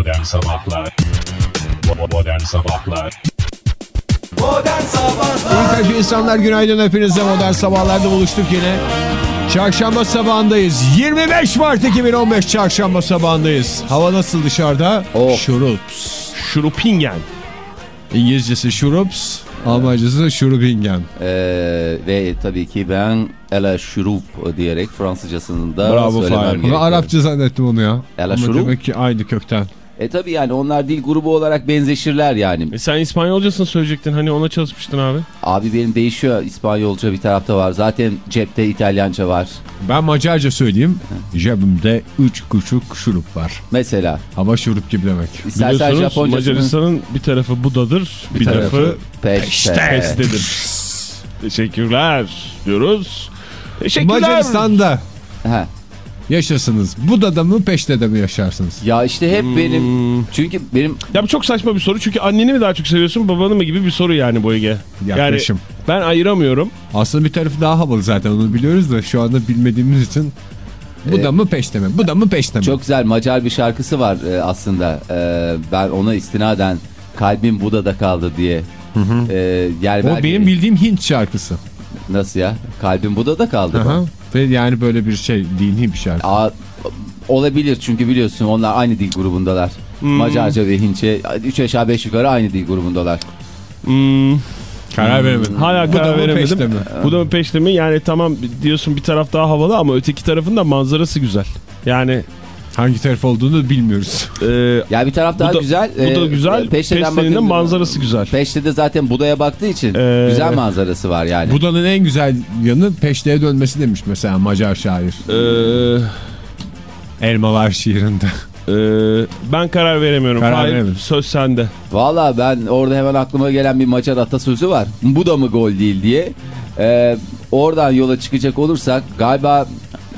Modern Sabahlar Modern Sabahlar Modern Sabahlar İyi kalp insanlar günaydın hepinize modern sabahlarda buluştuk yine. Çarşamba sabahındayız. 25 Mart 2015 çarşamba sabahındayız. Hava nasıl dışarıda? Oh. Şurups. Şurupingen. İngilizcesi şurups, Almancası şurubingen. Ee, ve tabii ki ben Ela Şurup diyerek Fransızcasını da Bravo, söylemem gerekiyor. Arapça zannettim onu ya. Ela Ama şurup. demek ki aynı kökten. E tabii yani onlar dil grubu olarak benzeşirler yani. E sen İspanyolcasını söyleyecektin hani ona çalışmıştın abi. Abi benim değişiyor İspanyolca bir tarafta var. Zaten cepte İtalyanca var. Ben Macarca söyleyeyim. Cebimde 3 küçük şurup var. Mesela. Hava şurup gibi demek. İstersen Biliyorsunuz. Macaristan'ın bir tarafı Buda'dır, bir, tarafı, peşte. Peste'dir. Teşekkürler diyoruz. Teşekkürler. Macaristan'da Ha. Yaşasınız. Buda'da mı Peşte'de mi yaşarsınız? Ya işte hep benim... Hmm. Çünkü benim... Ya bu çok saçma bir soru çünkü anneni mi daha çok seviyorsun babanı mı gibi bir soru yani bu Ege. Yaklaşım. Yani ben ayıramıyorum. Aslında bir tarafı daha havalı zaten onu biliyoruz da şu anda bilmediğimiz için bu da mı peşte mi? Bu da mı peşte mi? Çok güzel Macar bir şarkısı var e, aslında. E, ben ona istinaden kalbim Buda'da kaldı diye. E, yani o benim bildiğim Hint şarkısı. Nasıl ya? Kalbim Buda'da kaldı. mı? Aha. Ve yani böyle bir şey dini bir şarkı. Aa, olabilir çünkü biliyorsun onlar aynı dil grubundalar. Macarca ve Hintçe 3 aşağı 5 yukarı aynı dil grubundalar. Hmm, Karar veremedim. hala Bu da karar veremedim. peşte mi? Bu da mı peşte mi? Yani tamam diyorsun bir taraf daha havalı ama öteki tarafın da manzarası güzel. Yani Hangi taraf olduğunu bilmiyoruz. e, Ya bir taraf daha Bu da- güzel. bu da e, güzel, Peşte'den Peşte'nin manzarası güzel. Peşte'de zaten Buda'ya baktığı için Ee, güzel manzarası var yani. Buda'nın en güzel yanı peşteye dönmesi demiş mesela Macar şair. e, Elmalar şiirinde. e, ben karar veremiyorum. Karar veremedim. söz sende. Valla ben orada hemen aklıma gelen bir Macar atasözü var. Bu da mı gol değil diye. Ee, oradan yola çıkacak olursak galiba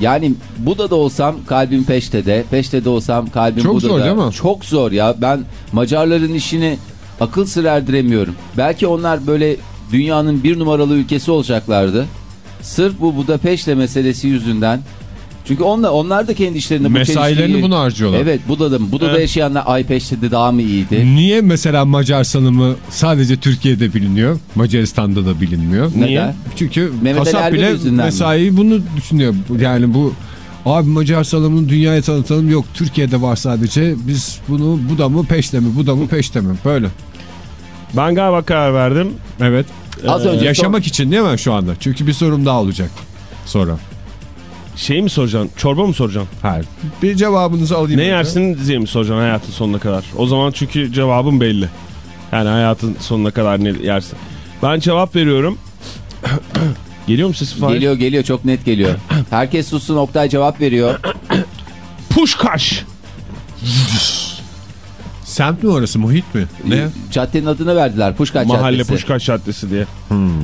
yani Buda'da olsam kalbim Peşte'de. Peşte'de olsam kalbim Çok Buda'da. zor değil mi? Çok zor ya. Ben Macarların işini akıl sır erdiremiyorum. Belki onlar böyle dünyanın bir numaralı ülkesi olacaklardı. Sırf bu Budapeşte meselesi yüzünden. Çünkü onlar, onlar da kendi işlerinde bu Mesailerini çelişkiyi- buna harcıyorlar. Evet Buda'da, Buda'da Evet. yaşayanlar ay Peşte'de daha mı iyiydi? Niye mesela Macar sanımı sadece Türkiye'de biliniyor, Macaristan'da da bilinmiyor? Niye? Çünkü Mehmet kasap bile yüzünden mi? mesai bunu düşünüyor. Yani bu abi Macar sanımını dünyaya tanıtalım yok Türkiye'de var sadece biz bunu bu da mı peşte mi bu da mı peşte mi böyle. Ben galiba karar verdim. Evet. Az önce Yaşamak için değil mi şu anda? Çünkü bir sorum daha olacak sonra. Şey mi soracaksın? Çorba mı soracaksın? Hayır. Bir cevabınızı alayım. Ne önce. yersin diye mi soracaksın hayatın sonuna kadar? O zaman çünkü cevabım belli. Yani hayatın sonuna kadar ne yersin? Ben cevap veriyorum. Geliyor mu sesim Fahir? Geliyor geliyor çok net geliyor. Herkes sussun Oktay cevap veriyor. Puşkaş. Semt mi orası muhit mi? Ne? Caddenin adını verdiler Puşkaç Mahalle Caddesi. Puşkaş Caddesi diye.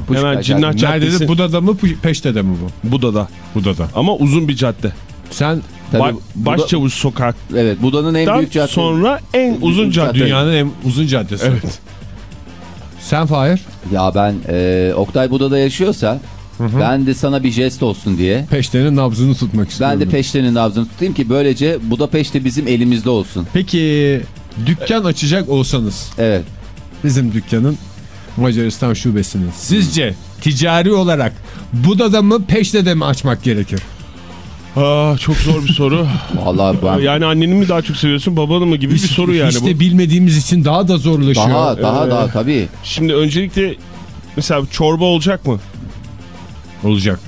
Puşkaç Hemen Caddesi. Cinnah Caddesi. Nerede Buda'da mı Peşte'de mi bu? Buda'da. Buda'da. Ama uzun bir cadde. Sen Tabii, Ba- Buda- Başçavuş Sokak. Evet Buda'nın en büyük caddesi. sonra en uzun cadde. dünyanın en uzun caddesi. Evet. Sen Fahir Ya ben e, Oktay Buda'da yaşıyorsa ben de sana bir jest olsun diye. Peşte'nin nabzını tutmak istiyorum. Ben de Peşte'nin nabzını tutayım ki böylece Budapeşte bizim elimizde olsun. Peki dükkan açacak olsanız Evet. bizim dükkanın Macaristan şubesini sizce ticari olarak Buda'da mı Peşte'de mi açmak gerekir? Aa, çok zor bir soru. Vallahi ben yani anneni mi daha çok seviyorsun babanı mı gibi bir soru yani İşte bu. bilmediğimiz için daha da zorlaşıyor. daha daha Ee, daha tabii. Şimdi öncelikle mesela çorba olacak mı? Olacak.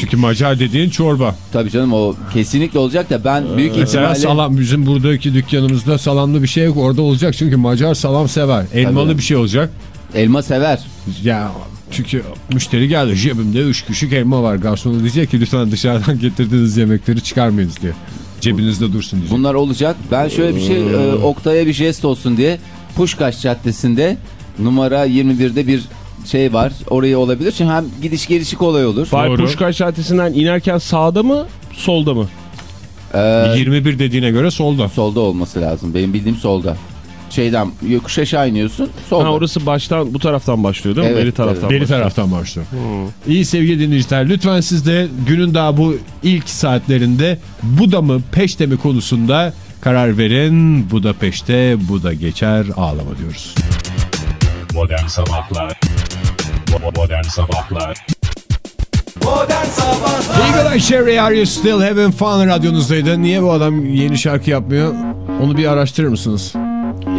Çünkü Macar dediğin çorba. Tabii canım o kesinlikle olacak da ben büyük Mesela ihtimalle salam bizim buradaki dükkanımızda salamlı bir şey yok orada olacak çünkü Macar salam sever. Elmalı Tabii. bir şey olacak. elma sever. Ya çünkü müşteri geldi cebimde üç küçük elma var. Garsona diyecek ki lütfen dışarıdan getirdiğiniz yemekleri çıkarmayınız diye. Cebinizde dursun diyecek. Bunlar olacak. Ben şöyle bir şey e, Oktay'a bir jest olsun diye Puşkaş Caddesi'nde numara 21'de bir şey var. Oraya olabilir. Çünkü hem gidiş gelişi kolay olur. Bay. Puşkaş Caddesi'nden inerken sağda mı solda mı? Ee, 21 dediğine göre solda. solda olması lazım. Benim bildiğim solda. Şeyden yokuş aşağı iniyorsun. Solda. Ha, orası baştan bu taraftan başlıyor değil mi? Evet, Beri taraftan Beri başlıyor. taraftan başlıyor. İyi sevgili dinleyiciler lütfen siz de günün daha bu ilk saatlerinde bu da mı peşte mi konusunda Karar verin Budapeşte bu da geçer ağlama diyoruz. Modern Sabahlar Modern Sabahlar Modern Sabahlar Eagle Eye Cherry Are You Still Having Fun radyonuzdaydı. Niye bu adam yeni şarkı yapmıyor? Onu bir araştırır mısınız?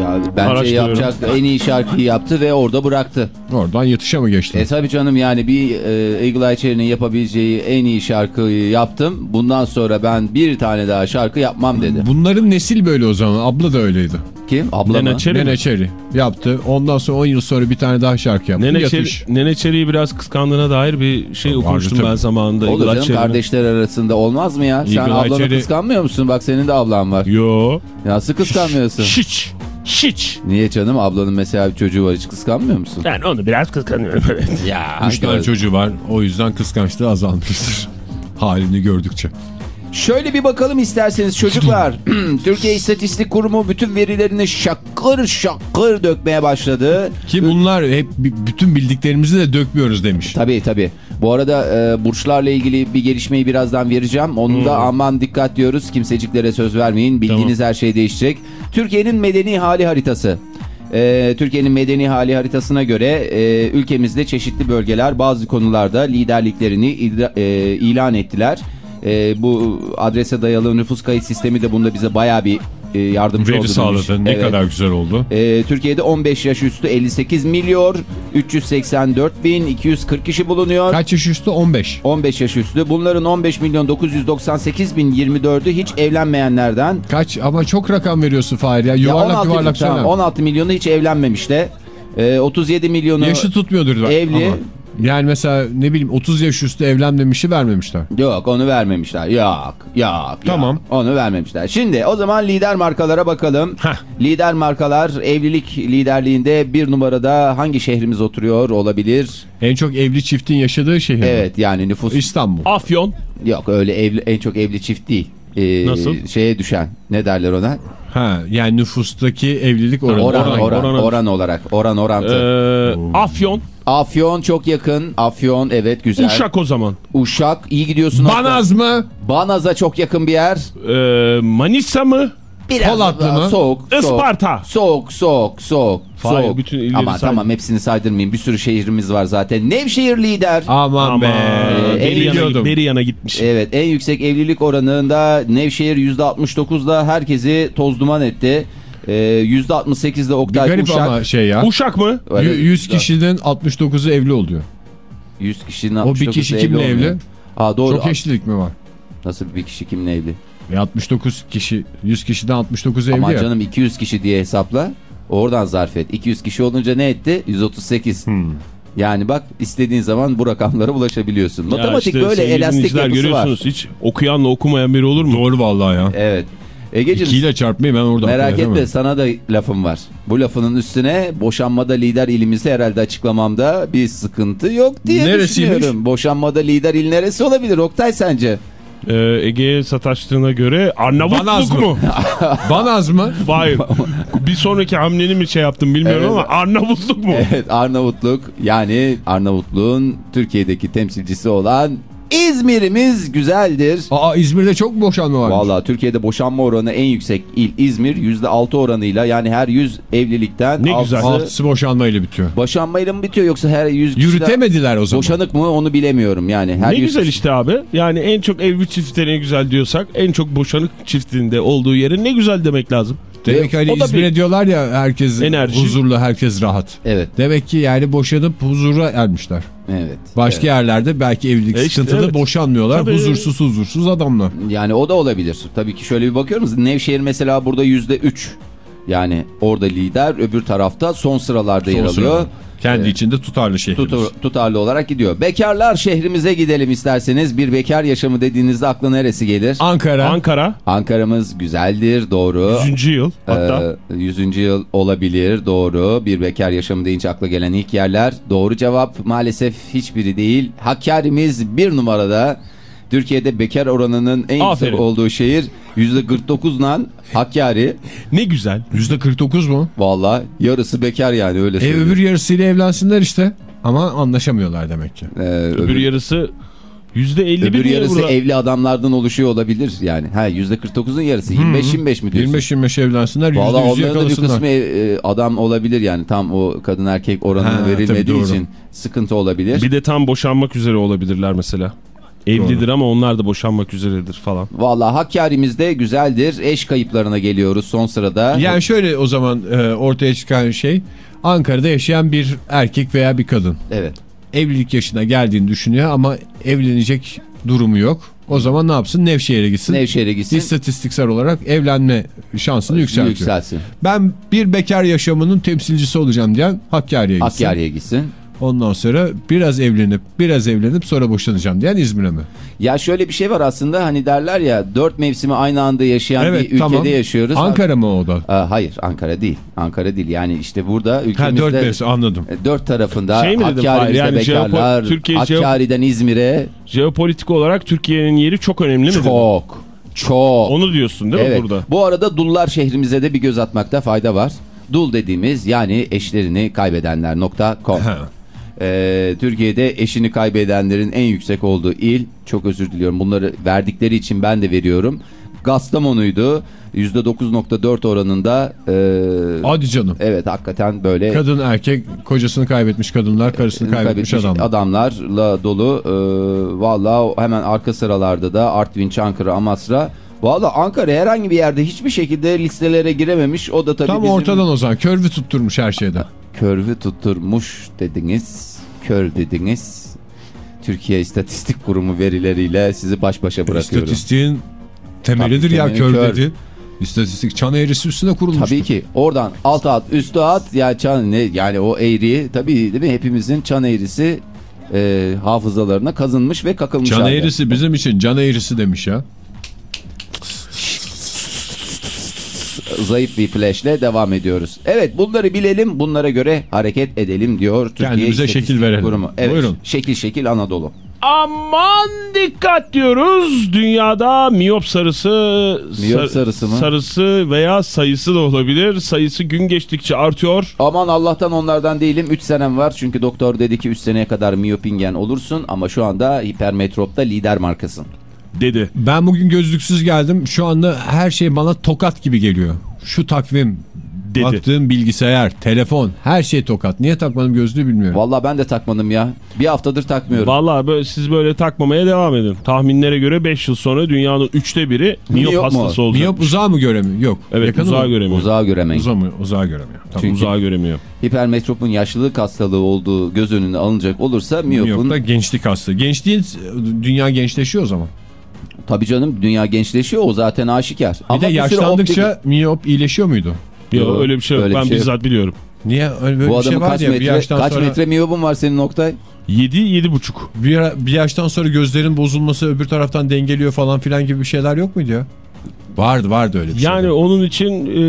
Ya bence yapacak en iyi şarkıyı yaptı ve orada bıraktı. Oradan yatışa mı geçti? E tabi canım yani bir e, Eagle Eye Cherry'nin yapabileceği en iyi şarkıyı yaptım. Bundan sonra ben bir tane daha şarkı yapmam dedi. Bunların nesil böyle o zaman. Abla da öyleydi. Kim? Abla Nene mı? Mi? Nene Cherry yaptı. Ondan sonra 10 yıl sonra bir tane daha şarkı yaptı. Nene. Çeri, Nene Çeri'yi biraz kıskandığına dair bir şey Vardı okumuştum tabii. ben zamanında. Olur canım Cherry'nin. kardeşler arasında olmaz mı ya? Sen Eagle Eye ablanı Cherry- kıskanmıyor musun? Bak senin de ablan var. Yo. Nasıl kıskanmıyorsun? Hiç. Hiç. Niye canım? Ablanın mesela bir çocuğu var hiç kıskanmıyor musun? Yani onu biraz kıskanıyorum. evet. Ya. Üç tane çocuğu var. O yüzden kıskançlığı azalmıştır. Halini gördükçe. Şöyle bir bakalım isterseniz çocuklar. Türkiye İstatistik Kurumu bütün verilerini şakır şakır dökmeye başladı. Ki bunlar hep bütün bildiklerimizi de dökmüyoruz demiş. Tabii tabii. Bu arada e, burçlarla ilgili bir gelişmeyi birazdan vereceğim. Onu da aman dikkat diyoruz. Kimseciklere söz vermeyin. Bildiğiniz her şey değişecek. Türkiye'nin medeni hali haritası. E, Türkiye'nin medeni hali haritasına göre e, ülkemizde çeşitli bölgeler bazı konularda liderliklerini e, ilan ettiler. E, bu adrese dayalı nüfus kayıt sistemi de bunda bize bayağı bir e, yardımcı oldu. Veri sağladı. Ne Evet. kadar güzel oldu. Ee, Türkiye'de 15 yaş üstü 58 milyon 384 bin 240 kişi bulunuyor. Kaç yaş üstü? 15. 15 yaş üstü. Bunların 15 milyon 998 bin 24'ü hiç evlenmeyenlerden. Kaç ama çok rakam veriyorsun Fahir ya. Ya Yuvarlak 16, yuvarlak tamam, söyle. 16 milyonu hiç evlenmemiş de. Ee, 37 milyonu Yaşı tutmuyordur. bak evli. ama. Yani mesela ne bileyim 30 yaş üstü evlenmemişi vermemişler. Yok onu vermemişler. Yok yok. Tamam. yok. Onu vermemişler. Şimdi o zaman lider markalara bakalım. Lider markalar evlilik liderliğinde bir numarada hangi şehrimiz oturuyor olabilir? En çok evli çiftin yaşadığı şehir. mi? Evet yani nüfus İstanbul. Afyon. yok öyle evli, en çok evli çift değil. Ee, Nasıl? Şeye düşen ne derler ona? Ha yani nüfustaki evlilik oranı. Oran oran, oran, oran, oran. olarak oran orantı. Ee, Afyon. Afyon çok yakın. Afyon evet güzel. Uşak o zaman. Uşak iyi gidiyorsun. Banaz mı? Banaz'a çok yakın bir yer. Ee, Manisa mı? Biraz Polatlı mı? Soğuk. soğuk. Isparta. Soğuk, soğuk, soğuk, Hayır, soğuk. bütün illeri Ama say. tamam hepsini saydırmayayım. Bir sürü şehrimiz var zaten. Nevşehir lider. Aman Ama be. Ee, beri, yana, biliyordum. beri yana gitmiş. Evet en yüksek evlilik oranında Nevşehir %69'da herkesi toz duman etti. Ee, %68'de Bir Oktay garip Uşak. ama şey ya. Uşak mı? Öyle- 100 kişinin 69'u evli oluyor. 100 kişinin O bir 69'u kişi kimle olmuyor. evli? Aa, doğru. Çok eşlilik mi var? Nasıl bir kişi kimle evli? E 69 kişi 100 kişiden 69 evli Ama ya. canım 200 kişi diye hesapla. Oradan zarf et. 200 kişi olunca ne etti? 138. Hmm. Yani bak istediğin zaman bu rakamlara ulaşabiliyorsun. Matematik işte böyle elastik yapısı var. görüyorsunuz hiç okuyanla okumayan biri olur mu? Doğru vallahi ya. Evet. Egeciğim 2 ile çarpmayı ben oradan merak etme sana da lafım var. Bu lafının üstüne boşanmada lider ilimizi herhalde açıklamamda bir sıkıntı yok diye Neresiymiş? düşünüyorum. Boşanmada lider il neresi olabilir Oktay sence? Ee, Ege'ye sataştığına göre Banaz Arnavutluk mı? mu? Banaz mı? Hayır. Bir sonraki hamleni mi şey yaptım bilmiyorum Evet. ama Arnavutluk mu? Evet Arnavutluk yani Arnavutluğun Türkiye'deki temsilcisi olan İzmir'imiz güzeldir. Aa İzmir'de çok boşanma var. Vallahi Türkiye'de boşanma oranı en yüksek il İzmir %6 oranıyla yani her 100 evlilikten Ne güzel. altısı boşanmayla bitiyor. boşanmayla mı bitiyor yoksa her 100 kişiden Yürütemediler o zaman. boşanık mı onu bilemiyorum yani. Her ne 100 güzel kişi- işte abi. Yani en çok evli çiftlerin en güzel diyorsak en çok boşanık çiftinde olduğu yerin ne güzel demek lazım. Demek ki hani O da İzmir'e bir- diyorlar ya herkes Enerji. huzurlu, herkes rahat. Evet, Demek ki yani boşanıp huzura ermişler. evet. Başka evet. yerlerde belki evlilik E işte, sıkıntılı evet. boşanmıyorlar. Tabii. Huzursuz huzursuz adamlar. Yani o da olabilir. Tabii ki şöyle bir bakıyoruz. Nevşehir mesela burada %3. Yani orada lider, öbür tarafta son sıralarda yer Son alıyor. sırada. Kendi Evet. içinde tutarlı şehrimiz. Tutar, tutarlı olarak gidiyor. Bekarlar şehrimize gidelim isterseniz. Bir bekar yaşamı dediğinizde akla neresi gelir? Ankara. Ankara Ankara'mız güzeldir, doğru. 100. yıl hatta. Ee, 100. yıl olabilir, doğru. Bir bekar yaşamı deyince akla gelen ilk yerler. Doğru cevap maalesef hiçbiri değil. Hakkari'miz bir numarada. Türkiye'de bekar oranının en Aferin. yüksek olduğu şehir %49'la Hakkari. Ne güzel. %49 mu? Valla yarısı bekar yani öyle E söyleyeyim. öbür yarısıyla evlensinler işte. Ama anlaşamıyorlar demek ki. Ee, Öbür öbür- yarısı %51 Öbür yarısı burada? evli adamlardan oluşuyor olabilir yani. Ha %49'un yarısı 25-25 mi diyorsun? 25-25 evlensinler Valla %100'ü onların da bir kısmı e, adam olabilir yani tam o kadın erkek Ha, tabii verilmediği için sıkıntı olabilir. Bir de tam boşanmak üzere olabilirler mesela. Evlidir ama onlar da boşanmak üzeredir falan. Valla Hakkari'miz de güzeldir. Eş kayıplarına geliyoruz son sırada. Yani şöyle o zaman e, ortaya çıkan şey Ankara'da yaşayan bir erkek veya bir kadın. Evet. Evlilik yaşına geldiğini düşünüyor ama evlenecek durumu yok. O zaman ne yapsın? Nevşehir'e gitsin. Nevşehir'e gitsin. İstatistiksel olarak evlenme şansını yükseltiyor. Yükselsin. Ben bir bekar yaşamının temsilcisi olacağım diyen Hakkari'ye gitsin. Hakkari'ye gitsin. Ondan sonra biraz evlenip biraz evlenip sonra boşanacağım diyen İzmir'e mi? Ya şöyle bir şey var aslında hani derler ya dört mevsimi aynı anda yaşayan bir ülkede tamam. yaşıyoruz. Ankara mı o da? Aa, hayır Ankara değil. Ankara değil yani işte burada Ha ülkemizde dört mevsim anladım. e, dört tarafında Şey? Hakkari'mizde Yani bekarlar, Türkiye Hakkari'den İzmir'e Jeopolitik olarak Türkiye'nin yeri çok önemli mi? çok çok. Onu diyorsun değil evet. mi burada? Bu arada dullar şehrimize de bir göz atmakta fayda var. Dul dediğimiz yani eşlerini kaybedenler.com Ee, Türkiye'de eşini kaybedenlerin en yüksek olduğu il çok özür diliyorum bunları verdikleri için ben de veriyorum. Gastamonu'ydu %9.4 oranında e, Hadi canım. evet hakikaten böyle Kadın erkek kocasını kaybetmiş kadınlar karısını kaybetmiş, adam. adamlarla dolu e, valla hemen arka sıralarda da Artvin, Çankırı, Amasra Valla Ankara herhangi bir yerde hiçbir şekilde listelere girememiş. O da tabii Tam bizim ortadan o zaman körvü tutturmuş her şeyde. Körvü tutturmuş dediniz. Kör dediniz. Türkiye İstatistik Kurumu verileriyle sizi baş başa bırakıyorum. İstatistiğin temelidir Tabii, ya kör, kör. dedi. İstatistik çan eğrisi üstüne kurulmuş. Tabii ki oradan alt at üstü at ya çan ne yani o eğri tabii değil mi hepimizin çan eğrisi e, hafızalarına kazınmış ve kakılmış. Can eğrisi bizim için can eğrisi demiş ya. Zayıf bir flash'le devam ediyoruz. Evet bunları bilelim bunlara göre hareket edelim diyor Türkiye Kendimize İstatistik şekil verelim. Kurumu. Evet, Buyurun. Şekil şekil Anadolu. Aman dikkat diyoruz. Dünyada miyop sarısı, Miyop sar- sarısı mı? sarısı veya sayısı da olabilir. Sayısı gün geçtikçe artıyor. Aman Allah'tan onlardan değilim 3 senem var çünkü doktor dedi ki 3 seneye kadar miyopingen olursun ama şu anda hipermetropta lider markasın. Dedi. Ben bugün gözlüksüz geldim. Şu anda her şey bana tokat gibi geliyor. Şu takvim, Dedi. baktığım bilgisayar, telefon her şey tokat. Niye takmadım gözlüğü bilmiyorum. Vallahi ben de takmadım ya. Bir haftadır takmıyorum. Vallahi böyle, siz böyle takmamaya devam edin. Tahminlere göre 5 yıl sonra dünyanın üçte biri miyop, Miyop hastası olacak. Miyop uzağa mı göremiyor? Yok. Evet Yakını uzağa mı? göremiyor. Uzağa göremeyin. Uzağa mı? Uzağa göremiyor. Tamam. Çünkü- Uzağa göremiyor. Hipermetropun yaşlılık hastalığı olduğu göz önüne alınacak olursa miyopun... Miyop da gençlik hasta. Gençliğin dünya gençleşiyor o zaman. Tabii canım dünya gençleşiyor o zaten aşikar. Bir de sürü yaşlandıkça miyop iyileşiyor muydu? Yok Yok, öyle bir şey yok. ben şey yok. bizzat biliyorum. Niye? Öyle böyle Bu bir şey var kaç ya bir metre, yaştan kaç sonra... metre miyopun var senin Oktay? 7 buçuk. Bir, bir yaştan sonra gözlerin bozulması öbür taraftan dengeliyor falan filan gibi bir şeyler yok muydu ya? Vardı vardı öyle bir şey. Yani onun için e,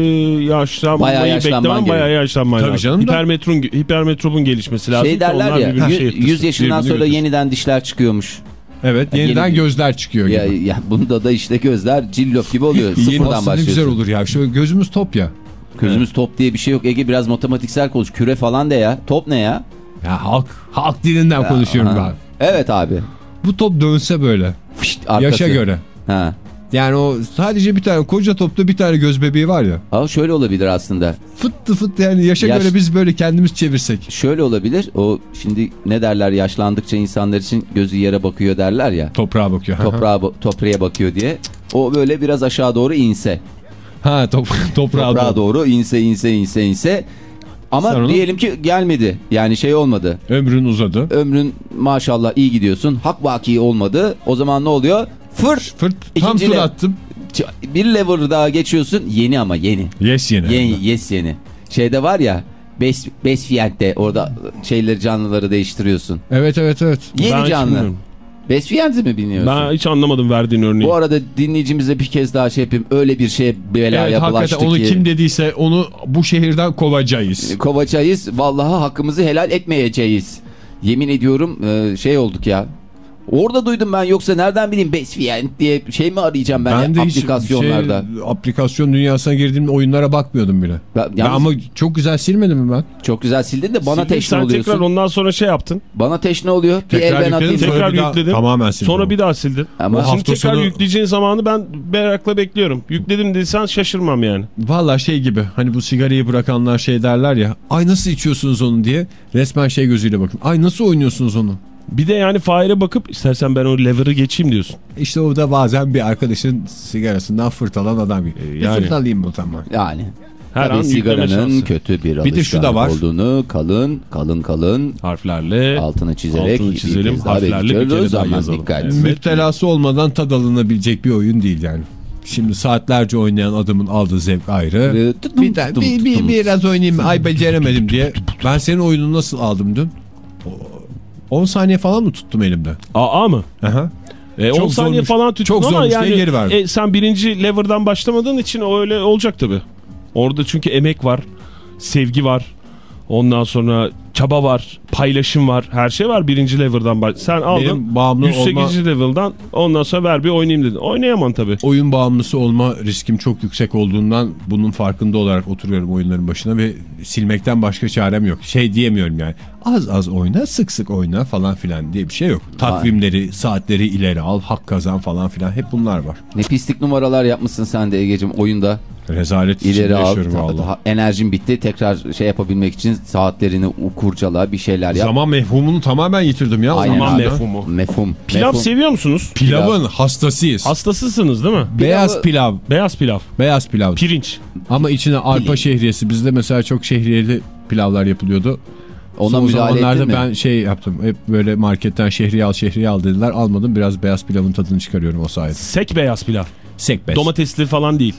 yaşlanmayı Bayağı beklemem bayağı yaşlanman Tabii lazım. canım da- Hipermetron, hipermetropun gelişmesi lazım. Şey derler onlar ya birbirini yüz- şey 100, ettirsin, yaşından sonra yeniden dişler çıkıyormuş. Evet yeniden Yeni- gözler çıkıyor Ya, gibi. ya bunda da işte gözler cillop gibi oluyor. Sıfırdan başlıyorsun. güzel olur ya. Şöyle gözümüz top ya. Gözümüz top diye bir şey yok. Ege biraz matematiksel konuş. Küre falan de ya. Top ne ya? Ya halk halk dilinden konuşuyorum Aha. ben. Evet abi. Bu top dönse böyle. Fişt, arkası. Yaşa göre. Ha. Yani o sadece bir tane koca topta bir tane göz bebeği var ya. Ama şöyle olabilir aslında. Fıttı fıt yani yaşa Yaş- göre biz böyle kendimiz çevirsek. Şöyle olabilir. O şimdi ne derler yaşlandıkça insanlar için gözü yere bakıyor derler ya. Toprağa bakıyor. Toprağa toprağa bakıyor diye. O böyle biraz aşağı doğru inse. ha top, toprağa, Toprağa doğru. doğru inse inse inse inse. Ama Sen onu- diyelim ki gelmedi. Yani şey olmadı. Ömrün uzadı. Ömrün maşallah iyi gidiyorsun. Hak vaki olmadı. O zaman ne oluyor? Fır. Fırt tam tur attım. Bir level daha geçiyorsun. Yeni ama yeni. Yes yine. Yeni, yes yeni. Şeyde var ya best Fient'te orada şeyleri canlıları değiştiriyorsun. Evet evet evet. Yeni Ben canlı. Fient'i mi bilmiyorsun? Ben hiç anlamadım verdiğin örneği. Bu arada dinleyicimize bir kez daha şey yapayım. Öyle bir şeye belaya Evet bulaştı hakikaten onu ki. kim dediyse onu bu şehirden kovacağız. Kovacağız. Vallahi hakkımızı helal etmeyeceğiz. Yemin ediyorum e, şey olduk ya. Orada duydum ben yoksa nereden bileyim Besfient diye şey mi arayacağım ben, Ben de hiç aplikasyonlarda. şey, aplikasyon dünyasına girdiğimde oyunlara bakmıyordum bile. Ben- Ben yalnız- ama çok güzel silmedim mi ben? Çok güzel sildin de bana Sildin, teşne sen oluyorsun. tekrar ondan sonra şey yaptın. Bana teşne oluyor. Bir Tekrar el ben yükledim, atayım. Tekrar bir yükledin. tamamen sildim. Sonra bir daha sildin. Ama Şimdi hafta tekrar sonu- yükleyeceğin zamanı ben merakla bekliyorum. Yükledim dediysen şaşırmam yani. Valla şey gibi hani bu sigarayı bırakanlar şey derler ya ay nasıl içiyorsunuz onu diye resmen şey gözüyle bakın. Ay nasıl oynuyorsunuz onu? Bir de yani Fahir'e bakıp istersen ben o lever'ı geçeyim diyorsun. İşte o da bazen bir arkadaşın sigarasından fırtalan adam gibi. Ee, Bir yani. fırtalayayım bu tamam. Yani. Her Tabii an sigaranın kötü bir Bir de şu da alışkanlık var. olduğunu kalın kalın kalın Harflerle altını çizerek altını bir çizelim, kez daha harflerle bir kere daha yazalım. dikkat. Evet. Müptelası olmadan tad alınabilecek bir oyun değil yani. Şimdi saatlerce oynayan adamın aldığı zevk ayrı. Bir, de, bir, bir, biraz oynayayım ay beceremedim diye. Ben senin oyununu nasıl aldım dün? O- 10 saniye falan mı tuttum elimde? AA mı? Aha. E, 10 Çok saniye zormuş. falan tuttun Çok ama yani geri verdim. e, sen birinci lever'dan başlamadığın için o öyle olacak tabii. Orada çünkü emek var, sevgi var. Ondan sonra çaba var, paylaşım var, her şey var birinci lever'dan. baş- Sen aldın Benim bağımlı 108. olma, level'dan ondan sonra ver bir oynayayım dedin. Oynayamam tabii. oyun bağımlısı olma riskim çok yüksek olduğundan bunun farkında olarak oturuyorum oyunların başına ve silmekten başka çarem yok. Şey diyemiyorum yani az az oyna sık sık oyna falan filan diye bir şey yok. Takvimleri saatleri ileri al hak kazan falan filan hep bunlar var. Ne pislik numaralar yapmışsın sen de Ege'cim oyunda. Rezalet İleri al. yaşıyorum ta- enerjin bitti. Tekrar şey yapabilmek için saatlerini kurcala bir şeyler yap. Zaman mefhumunu tamamen yitirdim ya. Aynen Zaman abi. mefhumu. Mefhum. Pilav mefhum. seviyor musunuz? Pilavın hastasıyız. Hastasısınız değil mi? Beyaz Pilavı- pilav. Beyaz pilav. Beyaz pilav. Pirinç. Ama içine arpa Pirinç. şehriyesi. Bizde mesela çok şehriyeli pilavlar yapılıyordu. Ona Son zamanlarda ben şey yaptım. Hep böyle marketten şehriye al şehriye al dediler. Almadım. Biraz beyaz pilavın tadını çıkarıyorum o sayede. Sek beyaz pilav. Sek bez. Domatesli falan değil.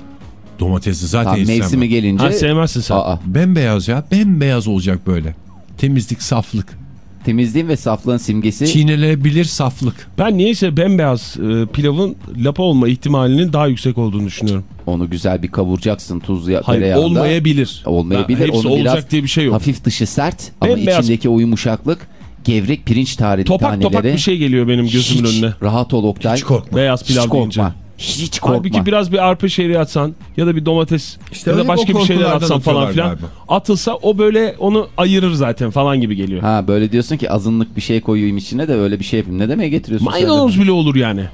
Domatesi zaten Tamam, hiç mevsimi sevmem. gelince. Ha, sevmezsin sen. Aa, Bembeyaz ya. Bembeyaz olacak böyle. Temizlik, saflık. temizliğin ve saflığın simgesi. Çiğnelebilir saflık. Ben niyeyse bembeyaz e, pilavın lapa olma ihtimalinin daha yüksek olduğunu düşünüyorum. Onu güzel bir kavuracaksın tuzlu Hayır tereyağında. olmayabilir. Olmayabilir. Ben- hepsi Onu olacak biraz diye bir şey yok. Hafif dışı sert ama Bembeyaz. içindeki o yumuşaklık gevrek pirinç tane Topak taneleri. topak bir şey geliyor benim gözümün Hiç önüne. rahat ol Oktay. Hiç korkma. Beyaz Hiç pilav korkma. deyince. Hiç korkma. Halbuki biraz bir arpa şehriye atsan ya da bir domates İşte ya da başka bir şeyler atsan falan filan galiba. atılsa o böyle onu ayırır zaten falan gibi geliyor. Ha böyle diyorsun ki azınlık bir şey koyayım içine de öyle bir şey yapayım. Ne demeye getiriyorsun? Maydanoz bile olur yani.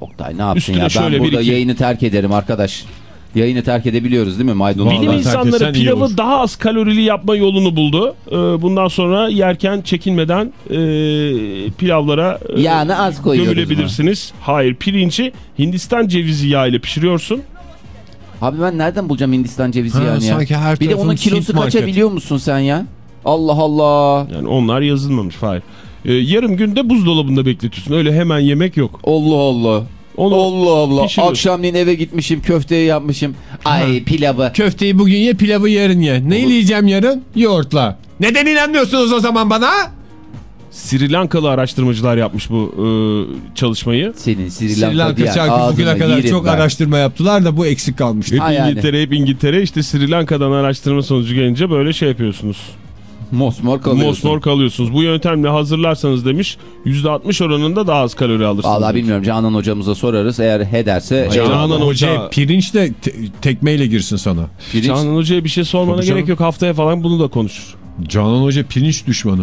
Oktay ne yaptın Üstüne ya? Ben burada iki- yayını terk ederim arkadaş. Yayını terk edebiliyoruz değil mi maydanoz? Bilim Vallahi insanları pilavı daha az kalorili yapma yolunu buldu. Ee, bundan sonra yerken çekinmeden e, pilavlara e, Yağını az gömülebilirsiniz. Hayır pirinci Hindistan cevizi yağı ile pişiriyorsun. Abi ben nereden bulacağım Hindistan cevizi Ha, yani ya? sanki her Bir de onun kilosu kaça biliyor musun sen ya? Allah Allah. Yani onlar yazılmamış. Hayır. Ee, yarım günde buzdolabında bekletiyorsun. Öyle hemen yemek yok. Allah Allah. Onu Allah Allah. pişiriyorsun. Akşamleyin eve gitmişim köfteyi yapmışım. Ay pilavı. Köfteyi bugün ye pilavı yarın ye. Ne yiyeceğim yarın? Yoğurtla. Neden inanmıyorsunuz o zaman bana? Sri Lankalı araştırmacılar yapmış bu e, çalışmayı. Senin Sri Sri Lanka, Lanka diyen şarkı ağzına bugüne kadar çok ben. araştırma yaptılar da bu eksik kalmıştı. Hep Ha, yani. İngiltere hep İngiltere işte Sri Lanka'dan araştırma sonucu gelince böyle şey yapıyorsunuz. Mosmor kalıyorsun. Mosmor kalıyorsunuz. Bu yöntemle hazırlarsanız demiş %60 oranında daha az kalori alırsınız. Valla bilmiyorum Canan hocamıza sorarız. Eğer he derse Canan. Hoca- Hoca pirinçle te- tekmeyle girsin sana. Pirinç- Canan Hoca'ya bir şey sormana Tabii gerek canım. yok. Haftaya falan bunu da konuşur. Canan Hoca pirinç düşmanı.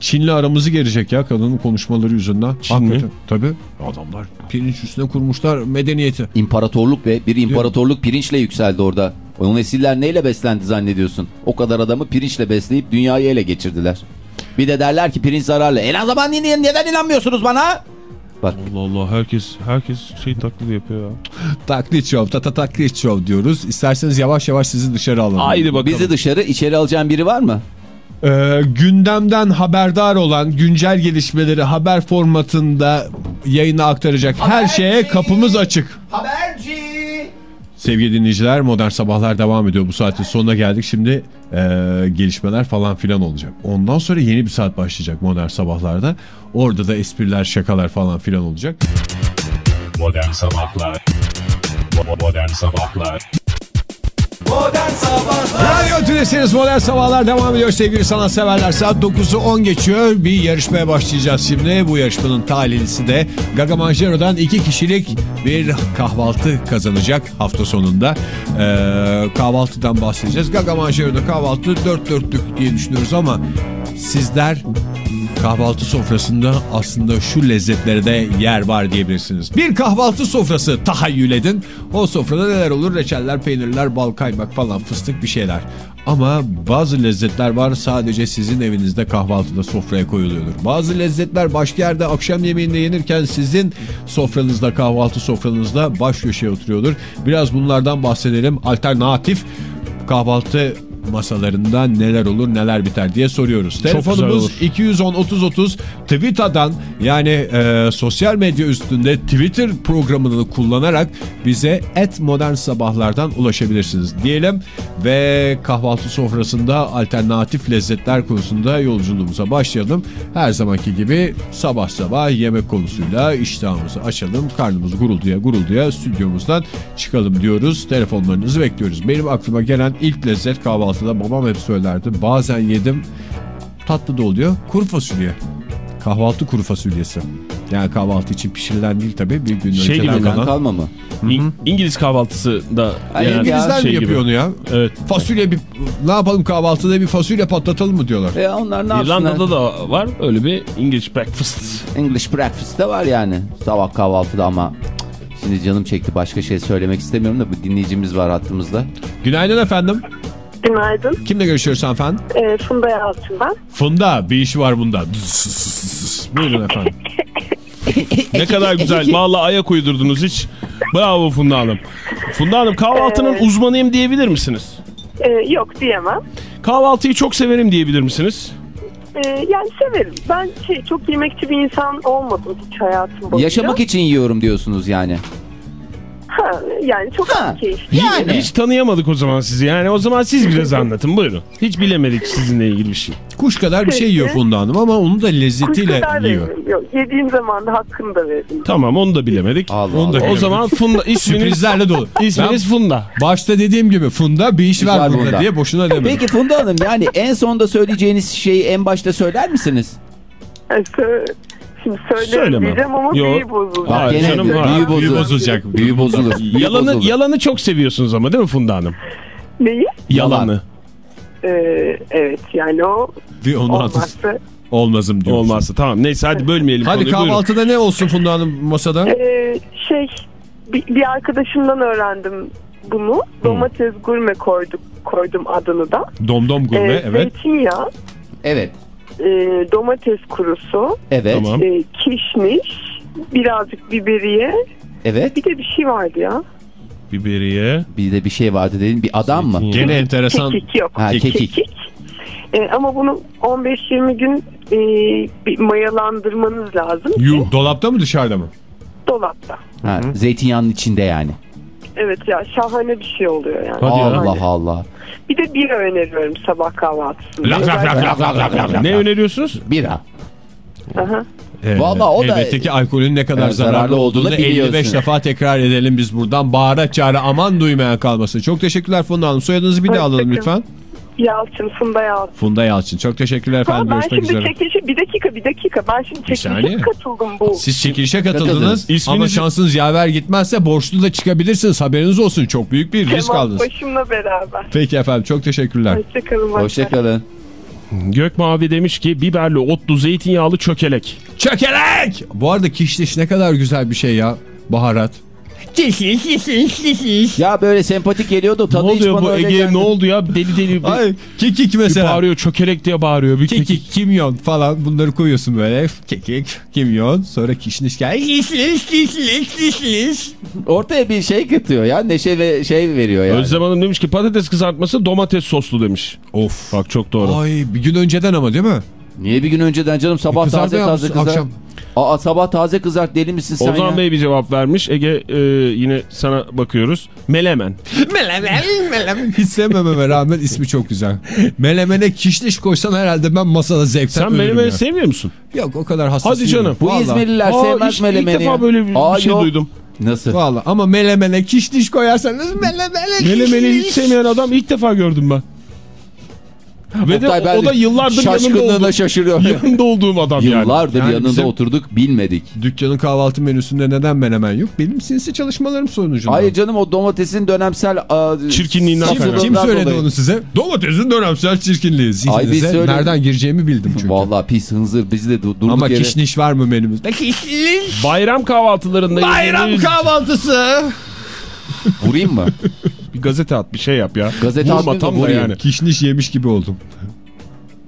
Çin'le aramızı gelecek ya kadının konuşmaları yüzünden. Çin mi? Tabii. Adamlar pirinç üstüne kurmuşlar medeniyeti. İmparatorluk ve bir imparatorluk pirinçle yükseldi orada. O nesiller neyle beslendi zannediyorsun? O kadar adamı pirinçle besleyip dünyayı ele geçirdiler. Bir de derler ki pirinç zararlı. E o zaman niye, neden inanmıyorsunuz bana? Bak Allah Allah herkes herkes şey taklidi yapıyor ya. Taklit show, tata taklit show diyoruz. İsterseniz yavaş yavaş sizi dışarı alalım. Haydi bakalım. bizi dışarı içeri alacağın biri var mı? Ee, gündemden haberdar olan güncel gelişmeleri haber formatında yayına aktaracak her şeye kapımız açık. Haberci. Sevgili dinleyiciler modern sabahlar devam ediyor. Bu saatin sonuna geldik. Şimdi e, gelişmeler falan filan olacak. Ondan sonra yeni bir saat başlayacak modern sabahlarda. Orada da espriler şakalar falan filan olacak. Modern Sabahlar Modern Sabahlar Modern Sabahlar Modern Sabahlar devam ediyor sevgili sanatseverler. Saat 9'u 10 geçiyor. Bir yarışmaya başlayacağız şimdi. Bu yarışmanın talihlisi de Gaga Manjero'dan iki kişilik bir kahvaltı kazanacak hafta sonunda. Ee, kahvaltıdan bahsedeceğiz. Gaga Manjero'da kahvaltı dört dörtlük diye düşünüyoruz ama sizler kahvaltı sofrasında aslında şu lezzetlere de yer var diyebilirsiniz. Bir kahvaltı sofrası tahayyül edin. O sofrada neler olur? Reçeller, peynirler, bal, kaymak falan fıstık bir şeyler. Ama bazı lezzetler var sadece sizin evinizde kahvaltıda sofraya koyuluyordur. Bazı lezzetler başka yerde akşam yemeğinde yenirken sizin sofranızda kahvaltı sofranızda baş köşeye oturuyordur. Biraz bunlardan bahsedelim. Alternatif kahvaltı masalarında neler olur neler biter diye soruyoruz. Telefonumuz olur. 210-30-30 Twitter'dan yani e, sosyal medya üstünde Twitter programını kullanarak bize et modern sabahlardan ulaşabilirsiniz diyelim ve kahvaltı sofrasında alternatif lezzetler konusunda yolculuğumuza başlayalım. Her zamanki gibi sabah sabah yemek konusuyla iştahımızı açalım, karnımız gurulduya gurulduya stüdyomuzdan çıkalım diyoruz. Telefonlarınızı bekliyoruz. Benim aklıma gelen ilk lezzet kahvaltıda babam hep söylerdi. Bazen yedim tatlı da oluyor. Kuru fasulye. Kahvaltı kuru fasulyesi. Yani kahvaltı için pişirilen değil tabii. Bir gün Şey gibi kalan. kalma mı? İng- İngiliz kahvaltısı da yani İngilizler şey mi yapıyor gibi. onu ya? Evet. Fasulye bir ne yapalım kahvaltıda bir fasulye patlatalım mı diyorlar. E onlar ne yapsınlar? İrlanda'da da var öyle bir English breakfast. English breakfast de var yani. Sabah kahvaltıda ama şimdi canım çekti başka şey söylemek istemiyorum da bu dinleyicimiz var hattımızda. Günaydın efendim. Günaydın. Kimle görüşüyoruz hanımefendi? Ee, Funda Yalçın ben. Funda bir işi var bunda. Buyurun efendim. Ne kadar güzel. Vallahi ayak uydurdunuz hiç. Bravo Funda Hanım. Funda Hanım kahvaltının Evet. uzmanıyım diyebilir misiniz? Ee, yok diyemem. Kahvaltıyı çok severim diyebilir misiniz? Ee, yani severim. Ben şey çok yemekçi bir insan olmadım hiç hayatım boyunca. Yaşamak için yiyorum diyorsunuz yani. Ha, yani çok Ha. az keyifli. Yani. Hiç tanıyamadık o zaman sizi. Yani o zaman siz biraz anlatın buyurun. Hiç bilemedik sizinle ilgili bir şey. Kuş kadar bir şey yiyor Funda Hanım ama onu da Kuş lezzetiyle kadar yiyor. veririm. Yok, yediğim zaman da hakkını da veririm. Tamam onu da bilemedik. Allah Onu da Allah. O zaman Funda isminiz, Sürprizlerle dolu. isminiz Funda. Başta dediğim gibi Funda bir iş var burada diye boşuna demedim. Peki Funda Hanım yani en sonda söyleyeceğiniz şeyi en başta söyler misiniz? Sö- Şimdi söylerim Söyleme. diyeceğim ama Yok. büyü bozuldu. Bak, gene canım, büyü, ha. büyü bozulur. Büyü bozulacak. Büyü bozulur. Büyü Yalanı, bozulur. yalanı çok seviyorsunuz ama değil mi Funda Hanım? Neyi? Yalanı. Ee, evet yani o Bir onu olmazsa olmazım diyor. Olmazsa tamam. Neyse hadi bölmeyelim Hadi konuyu. Buyurun. kahvaltıda ne olsun Funda Hanım masada? Ee, şey bir, bir arkadaşımdan öğrendim bunu. Domates gurme koyduk koydum adını da. Domdom gurme Ee, evet. Zeytinyağı, Evet. E, domates kurusu, Evet. Tamam. e, kişniş, birazcık biberiye. Evet. Bir de bir şey vardı ya. Biberiye. Bir de bir şey vardı dedin. Bir adam mı? Gene enteresan. Kekik yok. Ha, kekik. E, ama bunu 15-20 gün e, bir mayalandırmanız lazım. Yuh. Dolapta mı dışarıda mı? Dolapta. Ha, zeytinyağının içinde yani. Evet ya şahane bir şey oluyor yani. Hadi ya. Allah Allah. Bir de bira öneriyorum sabah kahvaltısında. Lak lak lak lak lak lak lak. Ne öneriyorsunuz? Bira. Aha. Ee, Vallahi o da- Elbette ki alkolün ne kadar Evet, zararlı, zararlı olduğunu olduğunu 55 biliyorsun. defa tekrar edelim biz buradan. Bağıra çağıra aman duymayan kalmasın. Çok teşekkürler Funda Hanım. Soyadınızı bir daha alalım lütfen. Yalçın, Funda Yalçın. Funda Yalçın. Çok teşekkürler efendim. Ama ben Görüşmek şimdi üzere. çekilişe bir dakika bir dakika ben şimdi çekilişe katıldım bu. Siz çekilişe katıldınız Katıldınız. ama İsminizi- şansınız yaver gitmezse borçlu da çıkabilirsiniz. Haberiniz olsun. Çok büyük bir risk Kemal aldınız. başımla beraber. Peki efendim çok teşekkürler. Hoşçakalın. Hoşçakalın. Gök Mavi demiş ki biberli, otlu, zeytinyağlı çökelek. Çökelek! Bu arada kişniş ne kadar güzel bir şey ya. Baharat. Ya böyle sempatik geliyordu. Ne Tadı hiç oluyor bu öyle Ege gelmedi. ne oldu ya deli deli bir, Ay, kekik bir mesela. bağırıyor çökelek diye bağırıyor. Bir kekik. Kekik, kimyon falan bunları koyuyorsun böyle. Kekik, kimyon, sonra kişniş gel. Ortaya bir şey katıyor ya. Neşe ve şey veriyor yani. Özlem Hanım demiş ki patates kızartması domates soslu demiş. Of. Bak çok doğru. Ay bir gün önceden ama değil mi? Niye bir gün önceden canım sabah Kızartma taze taze kızart. akşam. Aa sabah taze kızart deli misin sen Ozan ya? Bey bir cevap vermiş. Ege e, yine sana bakıyoruz. Melemen. Melemen, melemen. Hiç sevmememe rağmen ismi çok güzel. Melemene kişniş koysan herhalde ben masada zevkten Sen melemeni ya. sevmiyor musun? Yok o kadar hassas Hadi canım. Bu Vallahi. İzmirliler Aa, sevmez ilk- melemeni ilk defa böyle bir Aa, şey yok. duydum. Nasıl? Valla ama melemene kişniş koyarsanız melemene Melemeni hiç sevmeyen adam ilk defa gördüm ben. Ve de Oktay, ben o da yıllardır yanında olduğum, şaşırıyor. yanında olduğum adam yani. Yıllardır Yani yanında bizim- oturduk bilmedik. Dükkanın kahvaltı menüsünde neden menemen yok? Benim sinsi çalışmalarım sonucunda. Hayır canım o domatesin dönemsel a, Çirkinliğinden kaynaklı. Kim söyledi dolayı. onu size? Domatesin dönemsel çirkinliği. Ay, biz Zihninize nereden gireceğimi bildim çünkü. Vallahi pis hınzır bizi de du- durduk Ama yere. kişniş var mı menümüzde? Kişniş. Bayram kahvaltılarında Bayram kahvaltısı. Vurayım mı? Bir gazete at bir şey yap ya. Gazete Vurma tam da yani. Kişniş yemiş gibi oldum.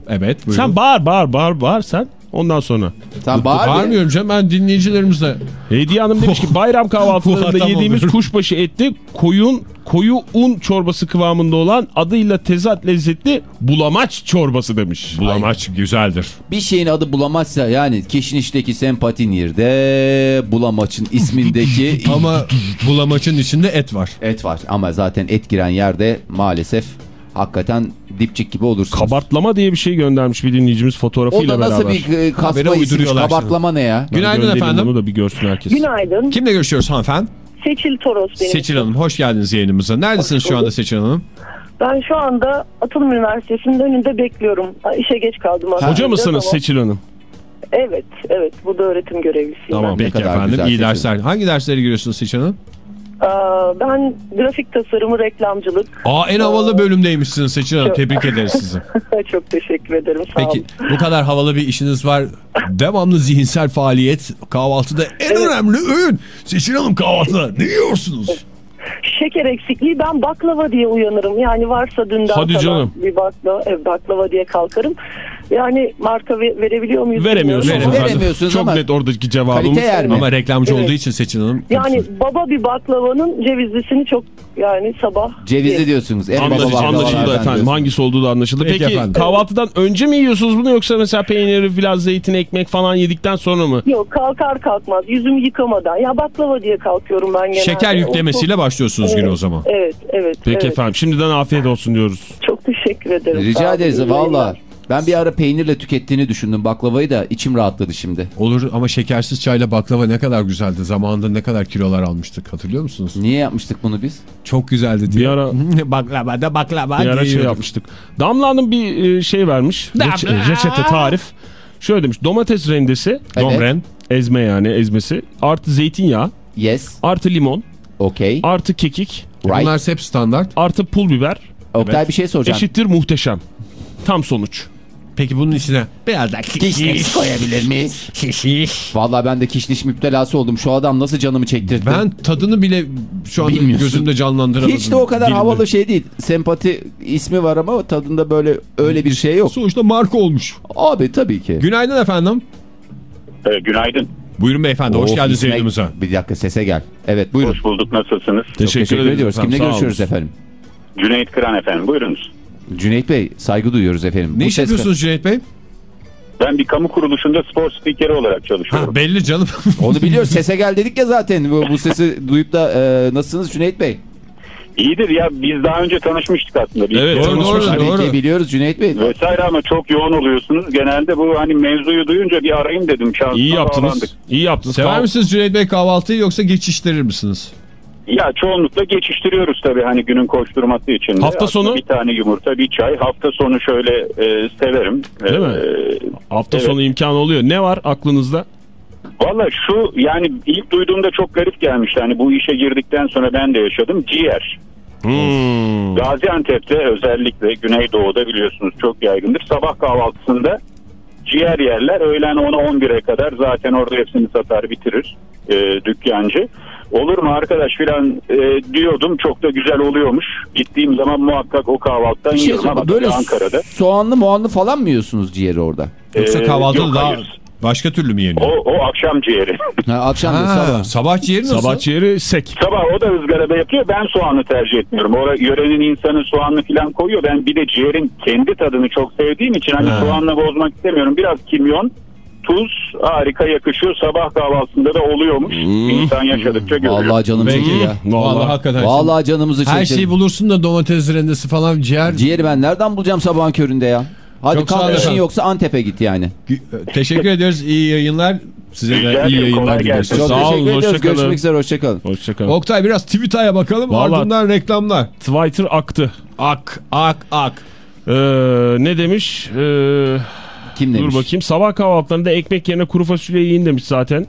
Evet buyurun. Sen bağır bağır bağır bağır sen ondan sonra. Sen bağır Bağırmıyorum canım ben dinleyicilerimizle. Hediye Hanım demiş ki bayram kahvaltılarında yediğimiz kuşbaşı etli koyun koyu un çorbası kıvamında olan adıyla tezat lezzetli bulamaç çorbası demiş. Bulamaç güzeldir. Bir şeyin adı bulamazsa yani kişnişteki sempatin yerde bulamaçın ismindeki Ama bulamaçın içinde et var. et var. Ama zaten et giren yerde maalesef hakikaten dipçik gibi olursunuz. Kabartlama diye bir şey göndermiş bir dinleyicimiz o fotoğrafıyla da nasıl beraber. bir e, kasma uyduruyorlar Kabartlama ne ya? Ben Günaydın efendim. Bunu da bir görsün herkes. Günaydın. Kimle görüşüyoruz hanımefendi? Seçil Toros benim. Seçil Hanım hoş geldiniz yayınımıza. Neredesiniz şu anda Seçil Hanım? Ben şu anda Atılım Üniversitesi'nin önünde bekliyorum. Ha, İşe geç kaldım aslında. Hoca mısınız ama- Seçil Hanım? Evet, evet. Burada öğretim görevlisiyim. Tamam, ben. Peki efendim iyi dersler. Hangi derslere giriyorsunuz Seçil Hanım? Aa, ben grafik tasarımı, reklamcılık. Aa en havalı bölümdeymişsiniz Seçil Hanım. Tebrik ederiz sizi. Çok teşekkür ederim. Sağ Peki olun. bu kadar havalı bir işiniz var. Devamlı zihinsel faaliyet. Kahvaltıda en önemli öğün. Seçil Hanım kahvaltıda ne yiyorsunuz? Şeker eksikliği ben baklava diye uyanırım. Yani varsa dünden Hadi kalan canım. bir baklava, evet, baklava diye kalkarım. Yani marka ve- verebiliyor muyuz? Veremiyorsunuz. efendim. Veremiyorsunuz Çok ama net oradaki cevabımız. Ama reklamcı Evet. olduğu için Seçil Hanım. Yani baba bir baklavanın cevizlisini çok yani sabah Cevizli diyorsunuz. En baba Anlaşıldı, baklavalardan anlaşıldı efendim. diyorsunuz. Hangisi olduğu da anlaşıldı. Peki Peki, efendim. kahvaltıdan önce mi yiyorsunuz bunu yoksa mesela peyniri, biraz zeytin, ekmek falan yedikten sonra mı? Yok kalkar kalkmaz yüzümü yıkamadan ya baklava diye kalkıyorum ben genelde. Şeker yüklemesiyle başlıyorsunuz Evet. güne o zaman. Evet evet. Peki evet. efendim şimdiden afiyet olsun diyoruz. Çok teşekkür ederim. Rica ederiz valla. Ben bir ara peynirle tükettiğini düşündüm baklavayı da içim rahatladı şimdi. Olur ama şekersiz çayla baklava ne kadar güzeldi. Zamanında ne kadar kilolar almıştık hatırlıyor musunuz? Niye yapmıştık bunu biz? Çok güzeldi diye. Bir ara baklava da baklava bir ara şey yapmıştık. Damla Hanım bir e, şey vermiş. Reç- reçete tarif. Şöyle demiş domates rendesi, Evet. Domren. ezme yani ezmesi, artı zeytinyağı, Yes. artı limon, Okay. artı kekik, Right. Bunlar hep standart. artı pul biber Oktay bir şey soracağım. eşittir muhteşem. Tam sonuç. Peki bunun içine biraz da Kişniş koyabilir miyiz? Valla ben de kişniş müptelası oldum. Şu adam nasıl canımı çektirdi? Ben tadını bile şu an gözümde canlandıramadım. Hiç de o kadar Dilimde. havalı şey değil. Sempati ismi var ama tadında böyle öyle bir şey yok. Sonuçta marka olmuş. Abi tabii ki. Günaydın efendim. Ee, günaydın. Buyurun beyefendi hoş Of, geldiniz isme- yayınımıza. Bir dakika sese gel. Evet buyurun. Hoş bulduk. Nasılsınız? Çok teşekkür ediyoruz. efendim, Kimle görüşüyoruz efendim? Cüneyt Kıran efendim. Buyurunuz. Cüneyt Bey saygı duyuyoruz efendim. Ne Bu iş ses- yapıyorsunuz Cüneyt Bey? Ben bir kamu kuruluşunda spor spikeri olarak çalışıyorum. Ha, belli canım. Onu biliyoruz. Sese gel dedik ya zaten. Bu, bu sesi duyup da e, nasılsınız Cüneyt Bey? İyidir ya biz daha önce tanışmıştık aslında. Bir Evet, Doğru, tanışmıştık. doğru, Tabii doğru. ki biliyoruz Cüneyt Bey. Vesaire ama çok yoğun oluyorsunuz. Genelde bu hani mevzuyu duyunca bir arayayım dedim. Şansına İyi yaptınız. bağlandık. İyi yaptınız. Sever misiniz Cüneyt Bey kahvaltıyı yoksa geçiştirir misiniz? Ya çoğunlukla geçiştiriyoruz tabii hani günün koşturması için. Hafta Aslında sonu? Bir tane yumurta, bir çay. Hafta sonu şöyle e, severim. Değil mi? E, Hafta Evet. sonu imkan oluyor. Ne var aklınızda? Valla şu yani ilk duyduğumda çok garip gelmişti. Hani bu işe girdikten sonra ben de yaşadım. Ciğer. Hmm. Gaziantep'te özellikle Güneydoğu'da biliyorsunuz çok yaygındır. Sabah kahvaltısında ciğer yerler. Öğlen 10-11'e kadar zaten orada hepsini satar bitirir e, dükkancı. Olur mu arkadaş filan e, diyordum. Çok da güzel oluyormuş. Gittiğim zaman muhakkak o kahvaltıdan Bir şey yiyorum ama. Böyle Ankara'da. soğanlı muanlı falan mı yiyorsunuz ciğeri orada? Yoksa Ee, kahvaltıda yok, daha hayır. başka türlü mü yeniyor? O, o akşam ciğeri. Ha, akşam Ha, sabah. sabah ciğeri nasıl? Sabah ciğeri sek. Sabah o da ızgarada yapıyor. Ben soğanlı tercih etmiyorum. Orada yörenin insanı soğanlı falan koyuyor. Ben bir de ciğerin kendi tadını çok sevdiğim için hani Ha. soğanla bozmak istemiyorum. Biraz kimyon, tuz harika yakışıyor. Sabah kahvaltısında da oluyormuş. İnsan yaşadıkça görüyor. Vallahi canım çekti ya. Vallahi, Vallahi. hakikaten. Vallahi canımızı çekti. Her şeyi bulursun da domates rendesi falan ciğer. Ciğeri ben nereden bulacağım sabahın köründe ya? Hadi kalk işin yoksa Antep'e git yani. Teşekkür ediyoruz. İyi yayınlar. Size Rica de iyi ederim, yayınlar gelsin. Çok Sağ olun, teşekkür ediyoruz. hoşça kalın. Görüşmek üzere hoşçakalın. Hoşçakalın. Oktay biraz Twitter'a bakalım Vallahi- ardından reklamlar. Twitter aktı. Ak ak ak. Ee, ne demiş? Ee, Kim demiş? dur bakayım. Sabah kahvaltılarında ekmek yerine kuru fasulye yiyin demiş zaten.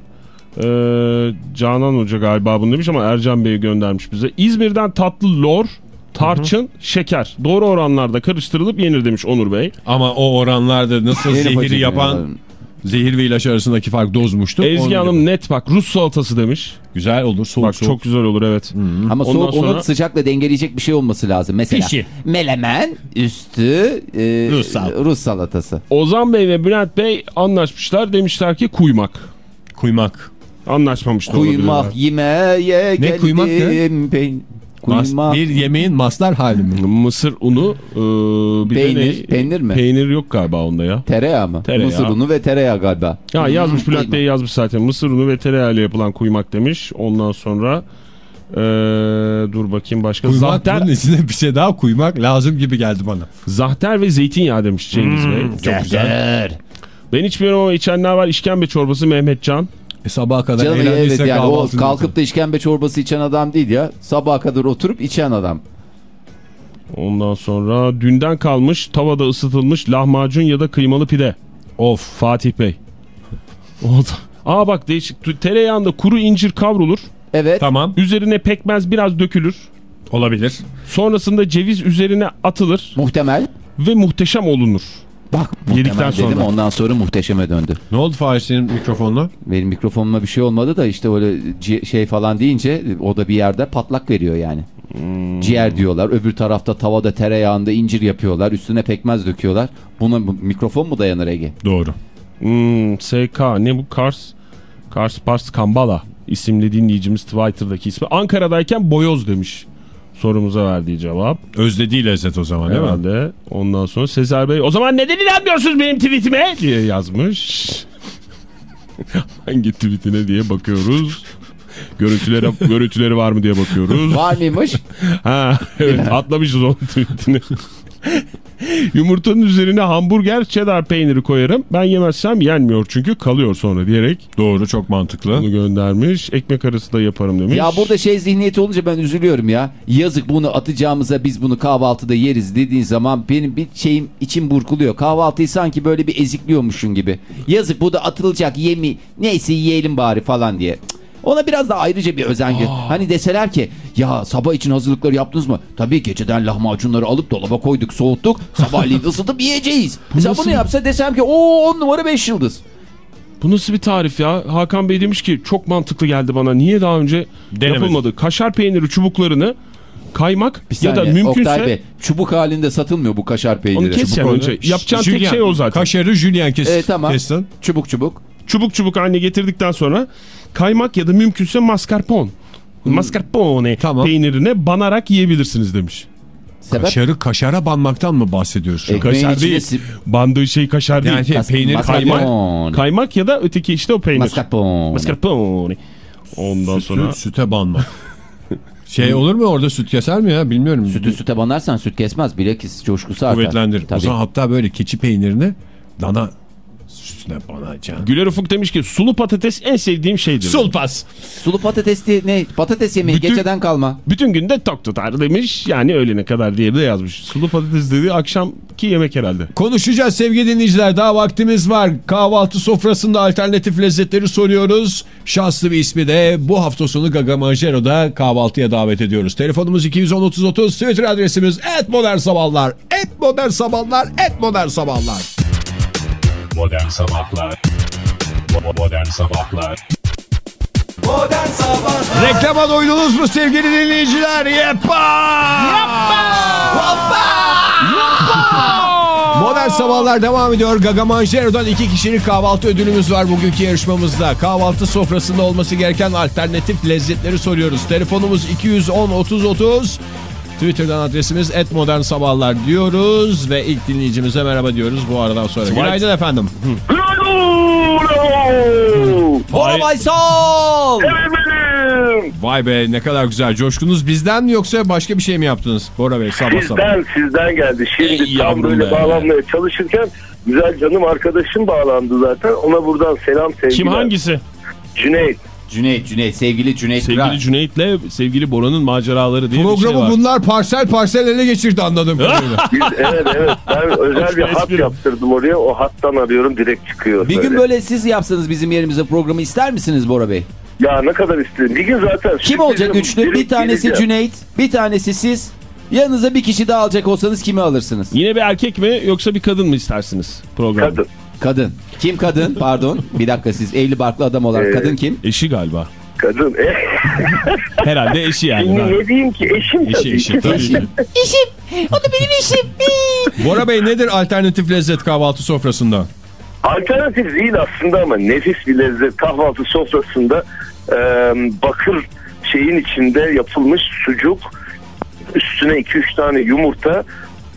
Ee, Canan Hoca galiba bunu demiş ama Ercan Bey göndermiş bize. İzmir'den tatlı lor, tarçın, şeker. Doğru oranlarda karıştırılıp yenir demiş Onur Bey. Ama o oranlarda nasıl bacı yapan diyorlar. Zehir ve ilaç arasındaki fark dozmuştu. Ezgi Hanım net bak Rus salatası demiş. Güzel olur soğuk Bak soğuk. çok güzel olur evet. Ama Ondan soğuk sonra- onu sıcakla dengeleyecek bir şey olması lazım. Mesela Pişi. melemen üstü e, Rus salatası. Rus salatası. Ozan Bey ve Bülent Bey anlaşmışlar. Demişler ki kuymak. Kuymak. Anlaşmamış da Kuymak yemeğe geldim. kuymak ne? Peyn- Mas- bir yemeğin maslar hali mi? Mısır unu. e, bir de Peynir, ne? peynir mi? Peynir yok galiba onda ya. Tereyağı mı? Tereyağı. Mısır unu ve tereyağı galiba. Ya yazmış Bülent. Bey yazmış zaten. Mısır unu ve tereyağıyla yapılan kuymak demiş. Ondan sonra e, dur bakayım başka. Kuymak Zahter, bunun içine bir şey daha kuymak lazım gibi geldi bana. zahter ve zeytinyağı demiş Cengiz Bey. Çok güzel. Ben içmiyorum ama içenler var. İşkembe çorbası Mehmetcan. E, sabaha kadar Canım evet yani o kalkıp da işkembe çorbası içen adam değil ya. Sabaha kadar oturup içen adam. Ondan sonra dünden kalmış tavada ısıtılmış lahmacun ya da kıymalı pide. Of Fatih Bey. O da- Aa bak değişik. Tereyağında kuru incir kavrulur. Evet. Tamam Üzerine pekmez biraz dökülür. olabilir. Sonrasında ceviz üzerine atılır Muhtemel. ve muhteşem olunur. Bak Yedikten muhtemel dedim sonra. ondan sonra muhteşeme döndü. Ne oldu Fahir senin mikrofonla? Benim mikrofonuma bir şey olmadı da işte öyle şey falan deyince o da bir yerde patlak veriyor yani. Hmm. Ciğer diyorlar. Öbür tarafta tavada tereyağında incir yapıyorlar. Üstüne pekmez döküyorlar. Buna bu- mikrofon mu dayanır Ege? Doğru. Hmm, SK ne bu? Kars Kars Pars Kambala isimli dinleyicimiz Twitter'daki ismi. Ankara'dayken boyoz demiş. Sorumuza verdiği cevap. Özlediği lezzet o zaman değil mi? Herhalde. Ondan sonra Sezer Bey o zaman neden inanmıyorsunuz benim tweetime diye yazmış. Hangi tweetine diye bakıyoruz. Görüntülere, görüntüleri var mı diye bakıyoruz. Var mıymış? Ha evet atlamışız onun tweetini. Yumurtanın üzerine hamburger cheddar peyniri koyarım. Ben yemezsem yenmiyor çünkü kalıyor sonra diyerek Doğru çok mantıklı. bunu göndermiş. Ekmek arası da yaparım demiş. ya burada şey zihniyeti olunca ben üzülüyorum ya. Yazık bunu atacağımıza biz bunu kahvaltıda yeriz dediğin zaman benim bir şeyim içim burkuluyor. Kahvaltıyı sanki böyle bir ezikliyormuşsun gibi. Yazık bu da atılacak yemi neyse yiyelim bari falan diye. Cık, Ona biraz da ayrıca bir özen gö- Hani deseler ki ya sabah için hazırlıkları yaptınız mı? Tabii geceden lahmacunları alıp dolaba koyduk soğuttuk. Sabahleyin ısıtıp yiyeceğiz. Mesela nasıl bunu bir- yapsa desem ki o 10 numara 5 yıldız. Bu nasıl bir tarif ya? Hakan Bey demiş ki çok mantıklı geldi bana. Niye daha önce Denemedim. yapılmadı? Kaşar peyniri çubuklarını kaymak Bir ya da saniye, mümkünse Oktay Bey, çubuk halinde satılmıyor bu kaşar peyniri. onu kes önce. Yapacağın tek Julian, şey o zaten. Kaşarı jülyen kes, Evet, tamam. kestin. Çubuk çubuk. Çubuk çubuk haline getirdikten sonra kaymak ya da mümkünse mascarpone. Mascarpone Tamam. peynirine banarak yiyebilirsiniz demiş. Sebep? Kaşarı kaşara banmaktan mı bahsediyoruz şu? Ekmeğin Kaşar içine değil. Bandığı şey kaşar değil. Yani şey, Mas- peynir kaymak. Kaymak ya da öteki işte o peynir. Mascarpone. Mascarpone. Ondan sonra Süt, süte banmak. şey olur mu orada süt keser mi ya bilmiyorum. Sütü süte banarsan süt kesmez. Bilakis coşkusu artar. Kuvvetlendir. Tabii. O zaman hatta böyle keçi peynirini dana sütüne banacaksın. Güler Ufuk demiş ki sulu patates en sevdiğim şeydir. Sulpas. Sulu patates diye ne? Patates yemeği Bütün- geceden kalma. Bütün günde tok tutar demiş. Yani öğlene kadar diye de yazmış. Sulu patates dediği akşamki yemek herhalde. Konuşacağız sevgili dinleyiciler. Daha vaktimiz var. Kahvaltı sofrasında alternatif lezzetleri soruyoruz. Şanslı bir ismi de bu hafta sonu Gaga Manjero'da kahvaltıya davet ediyoruz. Telefonumuz 210-30-30. Twitter adresimiz @modernsabahlar. @modernsabahlar. @modernsabahlar. Modern Sabahlar Bo- Modern Sabahlar Modern Sabahlar Reklama doydunuz mu sevgili dinleyiciler? Yapma! Modern Sabahlar devam ediyor. Gaga Manjero'dan iki kişilik kahvaltı ödülümüz var bugünkü yarışmamızda. Kahvaltı sofrasında olması gereken alternatif lezzetleri soruyoruz. Telefonumuz 210-30-30. Twitter'dan adresimiz @modernsabahlar diyoruz ve ilk dinleyicimize merhaba diyoruz bu aradan sonra. Günaydın efendim. Bora Baysal! Vay be ne kadar güzel. Coşkunuz bizden mi yoksa başka bir şey mi yaptınız? Bora Bey sabah sabah. Sizden sizden geldi. Şimdi Ey tam böyle be. bağlanmaya çalışırken güzel canım arkadaşım bağlandı zaten. Ona buradan selam sevgiler. Kim hangisi? Cüneyt. Cüneyt, Cüneyt, sevgili Cüneyt Sevgili Kırar. Cüneyt'le sevgili Bora'nın maceraları diye bir şey Programı var. bunlar parsel parsel ele geçirdi anladığım kadarıyla. Biz, evet evet ben özel bir hat Espri. yaptırdım oraya. O hattan arıyorum direkt çıkıyor. Bir gün böyle. böyle siz yapsanız bizim yerimize programı ister misiniz Bora Bey? Ya ne kadar istedim. Bir gün zaten. Kim olacak üçlü? Bir tanesi geleceğim. Cüneyt, bir tanesi siz. Yanınıza bir kişi daha alacak olsanız kimi alırsınız? Yine bir erkek mi yoksa bir kadın mı istersiniz programda? Kadın. Kadın. Kim kadın? Pardon. Bir dakika siz evli barklı adam olarak Ee, kadın kim? Eşi galiba. Kadın. E, Herhalde eşi yani. şimdi ne diyeyim ki eşim Eşi tabii. eşi tabii ki. Bora Bey nedir alternatif lezzet kahvaltı sofrasında? Alternatif değil aslında ama nefis bir lezzet. Kahvaltı sofrasında e, bakır şeyin içinde yapılmış sucuk, üstüne 2-3 tane yumurta,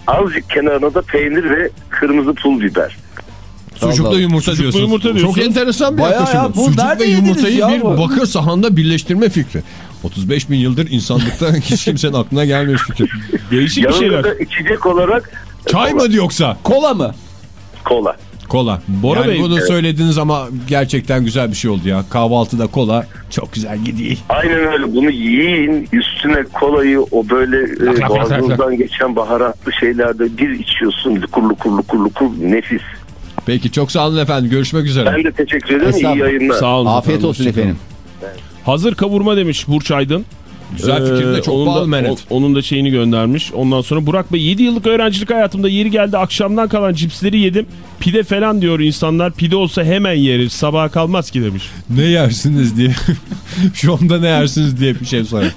azıcık kenarına da peynir ve kırmızı pul biber. Sucuklu Allah. yumurta Sucuklu diyorsunuz. yumurta Çok diyorsun. enteresan bir Bayağı yaklaşım. ya, Sucuk ve yumurtayı ya bir bu? bakır sahanda birleştirme fikri. 35 bin yıldır insanlıkta hiç kimsenin aklına gelmemiş fikir. Değişik bir Yanında şeyler. da içecek olarak Çay mı yoksa? Kola mı? kola. Kola. Bora yani Bey, bunu evet. söylediniz ama gerçekten güzel bir şey oldu ya. Kahvaltıda kola çok güzel gidiyor. Aynen öyle bunu yiyin üstüne kolayı o böyle e, lak, boğazınızdan geçen baharatlı şeylerde bir içiyorsun lukur lukur lukur lukur nefis. Peki çok sağ olun efendim. Görüşmek üzere. Ben de teşekkür ederim iyi yayınlar. Sağ olun. Afiyet efendim, olsun efendim. Hazır kavurma demiş Burç Aydın. Güzel fikir de çok onun pahalı da, menet. o- Onun da şeyini göndermiş. Ondan sonra Burak Bey 7 yıllık öğrencilik hayatımda yeri geldi akşamdan kalan cipsleri yedim. Pide falan diyor insanlar. Pide olsa hemen yeriz. Sabaha kalmaz ki demiş. Ne yersiniz diye. Şu anda ne yersiniz diye bir şey sorayım.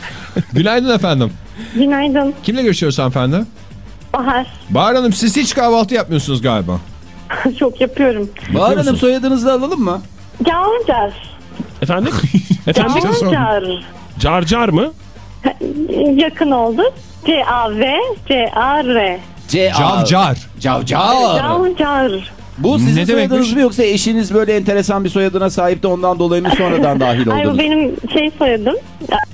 Günaydın efendim. Günaydın. Kimle görüşüyoruz hanımefendi? Bahar. Bahar Hanım siz hiç kahvaltı yapmıyorsunuz galiba. Çok yapıyorum. Bahar? Hanım soyadınızı alalım mı? Gavcar. Efendim? Efendim? Gavcar. Car car mı? Yakın oldu. C-A-V, C-A-R. C Cavcar. Cavcar. Gavcar. Bu sizin Ne soyadınız demekmiş? mı yoksa eşiniz böyle enteresan bir soyadına sahip de ondan dolayı mı sonradan dahil Ay bu oldunuz? benim şey soyadım.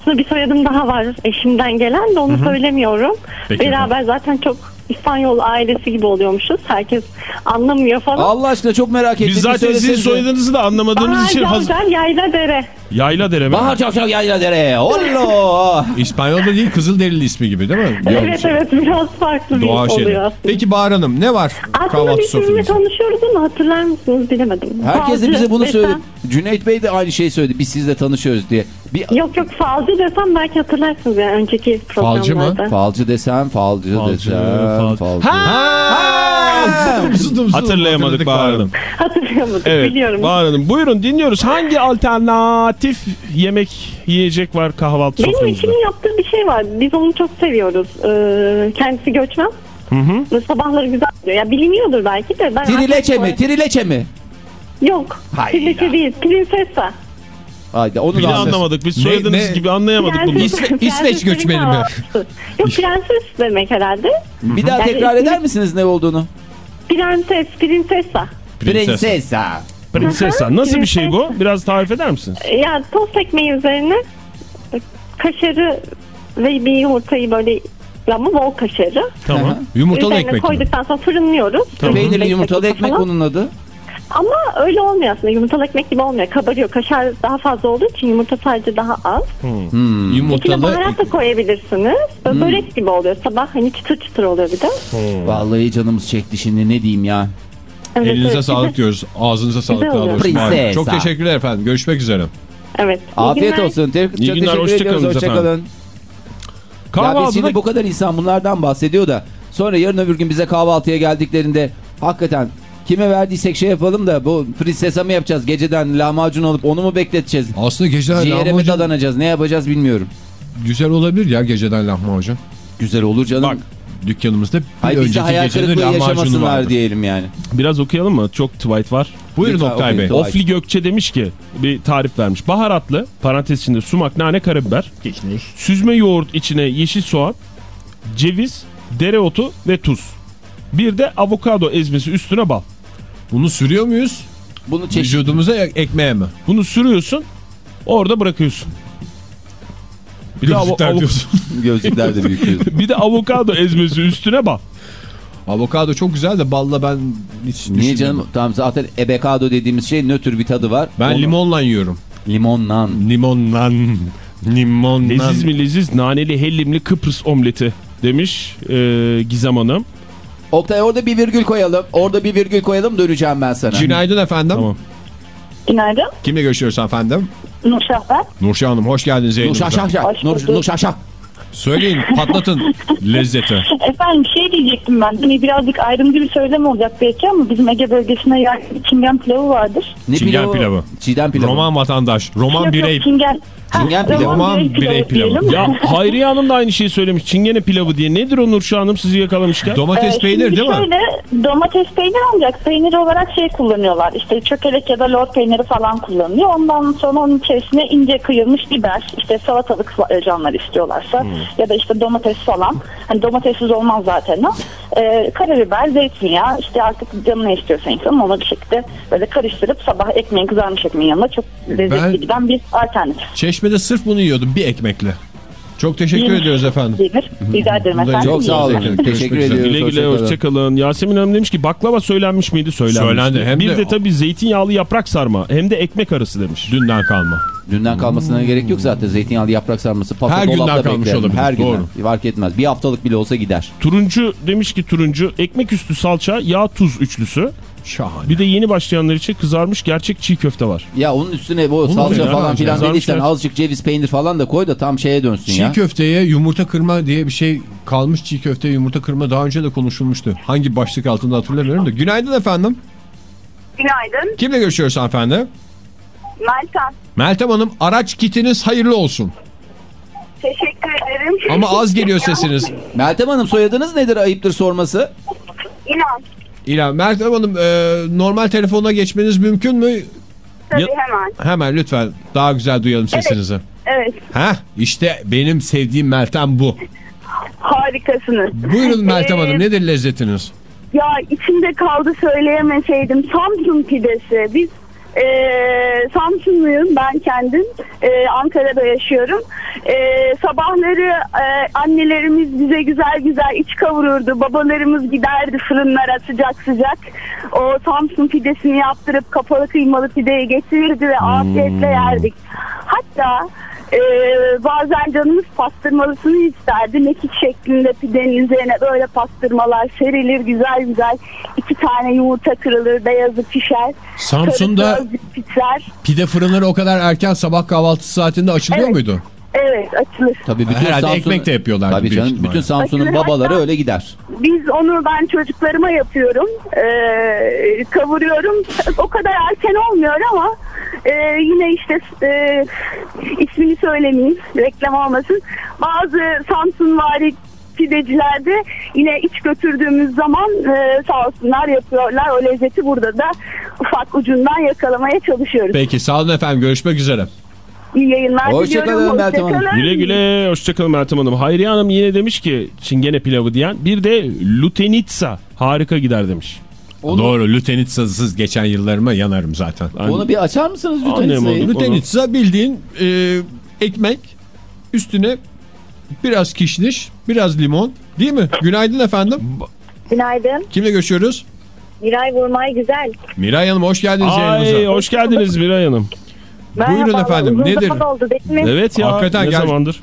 Aslında bir soyadım daha var eşimden gelen de onu söylemiyorum. Peki Beraber zaten çok İspanyol ailesi gibi oluyormuşuz. Herkes anlamıyor falan. Allah aşkına çok merak ettim. Biz zaten sizin soyadınızı da anlamadığımız Bahar için hazır. Gavcar Yayla Dere. Yayla dere mi? Bahar Çavşak Yayla Dere. Allah. İspanyol'da değil Kızılderili ismi gibi değil mi? Evet evet biraz farklı bir Doğa oluyor aslında. Peki Bahar Hanım ne var Aslında biz sizinle tanışıyoruz ama hatırlar mısınız bilemedim. Herkes de bize bunu söyledi. Cüneyt Bey de aynı şeyi söyledi. Biz sizle tanışıyoruz diye. Bir Yok yok falcı desem belki hatırlarsınız yani önceki Falcı mı? programlarda. falcı desem, falcı, Falcı, desem, fal- falcı. Zıdım zıdım zıdım Hatırlayamadık Hanım. Hatırlayamadım Evet biliyorum. Bahar Hanım buyurun dinliyoruz. Hangi alternatif yemek yiyecek var kahvaltı Benim sofranızda? eşimin yaptığı bir şey var. Biz onu çok seviyoruz. Ee, kendisi göçmen. Ve Sabahları güzel diyor. Ya biliniyordur belki de. Ben Trileçe mi? Trileçe mi? Yok. Hayda. Trileçe değil. Prinsessa. Haydi onu Bir de da anlamadık. Biz soyadınız ne- gibi anlayamadık bunu. Prenses- İsve- İsveç göçmeni mi? Yok prenses demek herhalde. Bir daha Yani tekrar eder misiniz ne olduğunu? Prenses, prinsessa. Prinsesa. Prinsesa. Nasıl bir şey bu? Biraz tarif eder misiniz? Ya tost ekmeği üzerine kaşarı ve bir yumurtayı böyle ama bol kaşarı. Tamam. Yumurtalı Üzerine ekmek mi? koyduktan sonra fırınlıyoruz. Peynirli Beş yumurtalı ekmek falan. onun adı. Ama öyle olmuyor aslında. Yumurtalı ekmek gibi olmuyor. Kabarıyor. Kaşar daha fazla olduğu için yumurta sadece daha az. Hmm. İçine Yumurtalı baharat da koyabilirsiniz. Böyle Börek gibi oluyor. Sabah hani çıtır çıtır oluyor bir de. Vallahi canımız çekti şimdi ne diyeyim ya. Evet, elinize evet. sağlık diyoruz. Ağzınıza sağlık Güzel daha oluyor. doğrusu. Bahar. Prinsesa. Çok teşekkürler efendim. Görüşmek üzere. Evet. İyi Afiyet günler. olsun. Te- çok günler, teşekkür hoşça ediyoruz. kalınız Hoşçakalın. efendim. Ya biz Kahvaltıda şimdi bu kadar insan bunlardan bahsediyor da sonra yarın öbür gün bize kahvaltıya geldiklerinde hakikaten kime verdiysek şey yapalım da bu prinsesa mı yapacağız geceden lahmacun alıp onu mu bekleteceğiz? Aslında geceler Ciğere mi lahmacun dadanacağız ne yapacağız bilmiyorum. güzel olabilir ya geceden lahmacun. Güzel olur canım. Bak, Dükkanımızda bir Hayır önceki gecenin lahmacunu yaşamasınlar vardı. diyelim yani. biraz okuyalım mı? Çok tweet var. Buyurun Lütfen Oktay. Bey. Tamam. Ofli Gökçe demiş ki bir tarif vermiş. Baharatlı parantez içinde sumak, nane, karabiber. Süzme yoğurt içine yeşil soğan, ceviz, dereotu ve tuz. Bir de avokado ezmesi üstüne bal. Bunu sürüyor muyuz? Bunu çeşit Vücudumuza ek- ekmeğe mi? Bunu sürüyorsun orada bırakıyorsun. Bir Gözlükler diyorsun. gözlükler de büyük. bir de avokado ezmesi üstüne bal. Avokado çok güzel de balla ben hiç Niye canım? Tamam zaten ebekado dediğimiz şey nötr bir tadı var. Ben Onu- limonla yiyorum. Limonla. Limonla. Limonla. Leziz mi leziz naneli hellimli Kıbrıs omleti demiş e, Gizem Hanım. Oktay orada bir virgül koyalım. Orada bir virgül koyalım döneceğim ben sana. Günaydın efendim. Tamam. Günaydın. Kimle görüşüyoruz efendim? Nurşah ben. Nurşah Hanım hoş geldiniz Nur yayınımıza. şah şah şah. Nur. Söyleyin patlatın lezzeti. Efendim şey diyecektim ben. Hani birazcık ayrımcı bir söylem olacak belki ama bizim Ege bölgesinde yani çingen pilavı vardır. Ne Çingen pilavı. Çiğdem pilavı. Roman vatandaş. Roman Yok, yok, birey. Çingen. Çingen pilavı. Roman birey pilavı. Ya Hayriye Hanım da aynı şeyi söylemiş. Çingene pilavı diye. Nedir o Nurşah Hanım sizi yakalamışken? Domates Ee, peynir değil mi? şöyle, domates peynir ancak peynir olarak şey kullanıyorlar. İşte çökelek ya da lor peyniri falan kullanılıyor. Ondan sonra onun içerisine ince kıyılmış biber, işte salatalık e, canlar istiyorlarsa Hmm. ya da işte domates falan. Hani domatessiz olmaz zaten o. Ee, karabiber, zeytinyağı işte artık canı ne istiyorsa insan onu bir şekilde böyle karıştırıp sabah ekmeğin kızarmış ekmeğin yanında çok lezzetli Ben- giden bir alternatif. Çeşmede sırf bunu yiyordum bir ekmekle. Çok teşekkür Yenir. ediyoruz efendim. Yenir. Rica ederim efendim. Çok sağ olun. Teşekkür üzere. ediyoruz. Güle güle Hoşçakalın. Yasemin Hanım demiş ki baklava söylenmiş miydi? Söylenmişti. Söylendi, hem bir de- de, tabii zeytinyağlı yaprak sarma hem de ekmek arası demiş. Dünden kalma. Dünden kalmasına gerek yok zaten. Zeytinyağlı yaprak sarması. Paso Her günden dolapta kalmış beklerim. olabilir, Her günden. doğru. Fark etmez. Bir haftalık bile olsa gider. Turuncu demiş ki turuncu ekmek üstü salça yağ tuz üçlüsü. Şahane. Bir de yeni başlayanlar için kızarmış gerçek çiğ köfte var. Ya onun üstüne bu da salça ya, falan filan dediysen ya. azıcık ceviz peynir falan da koy da tam şeye dönsün Çiğ ya. köfteye yumurta kırma diye bir şey kalmış çiğ köfteye yumurta kırma daha önce de konuşulmuştu. Hangi başlık altında hatırlamıyorum da. Günaydın efendim. Günaydın. Kimle görüşüyoruz hanımefendi? Meltem. Meltem Hanım araç kitiniz hayırlı olsun. Teşekkür ederim. Ama az geliyor sesiniz. Meltem Hanım soyadınız nedir ayıptır sorması? İnan. İlan Meltem Hanım e, normal telefona geçmeniz mümkün mü? Tabii hemen. Hemen lütfen daha güzel duyalım sesinizi. Evet. Heh işte benim sevdiğim Meltem bu. Harikasınız. Buyurun Meltem Ee, Hanım nedir lezzetiniz? Ya içimde kaldı söyleyemeseydim. Samsun pidesi. Biz e, Samsunluyum ben kendim. E, Ankara'da yaşıyorum. E, sabahları e, annelerimiz bize güzel güzel iç kavururdu. Babalarımız giderdi fırınlara sıcak sıcak. O Samsun pidesini yaptırıp kapalı kıymalı pideyi getirirdi ve afiyetle yerdik. Hatta e, bazen canımız pastırmalısını isterdi. Mekik şeklinde pidenin üzerine böyle pastırmalar serilir güzel güzel. iki tane yumurta kırılır, beyazı pişer. Samsun'da pişer. pide fırınları o kadar erken sabah kahvaltısı saatinde açılıyor Evet. muydu? Evet açılır. Tabii bütün Herhalde Samsun- ekmek de yapıyorlardı Tabii canım ihtimalle. bütün Samsun'un babaları öyle gider. Biz onu ben çocuklarıma yapıyorum. Ee, kavuruyorum. O kadar erken olmuyor ama e, yine işte e, ismini söylemeyeyim. Reklam olmasın. Bazı Samsunvari pidecilerde yine iç götürdüğümüz zaman e, sağ olsunlar yapıyorlar. O lezzeti burada da ufak ucundan yakalamaya çalışıyoruz. Peki sağ olun efendim görüşmek üzere. İyi yayınlar Hoşça diliyorum. kalın Meltem Hanım. Hoşça kalın. Güle güle hoşçakalın Meltem Hanım. Hayriye Hanım yine demiş ki çingene pilavı diyen. Bir de lutenitsa harika gider demiş. Onu, Doğru Lutenitsa'sız geçen yıllarıma yanarım zaten. onu bir açar mısınız Sayın? oldu. Lutenitsa bildiğin e, ekmek üstüne biraz kişniş biraz limon değil mi? Günaydın efendim. Günaydın. Kimle görüşüyoruz? Miray Vurmay güzel. Miray Hanım hoş geldiniz Ay yayınımıza. hoş geldiniz Miray Hanım. Buyurun efendim, Uzun nedir? oldu? Evet ya Hakikaten ne gel- zamandır?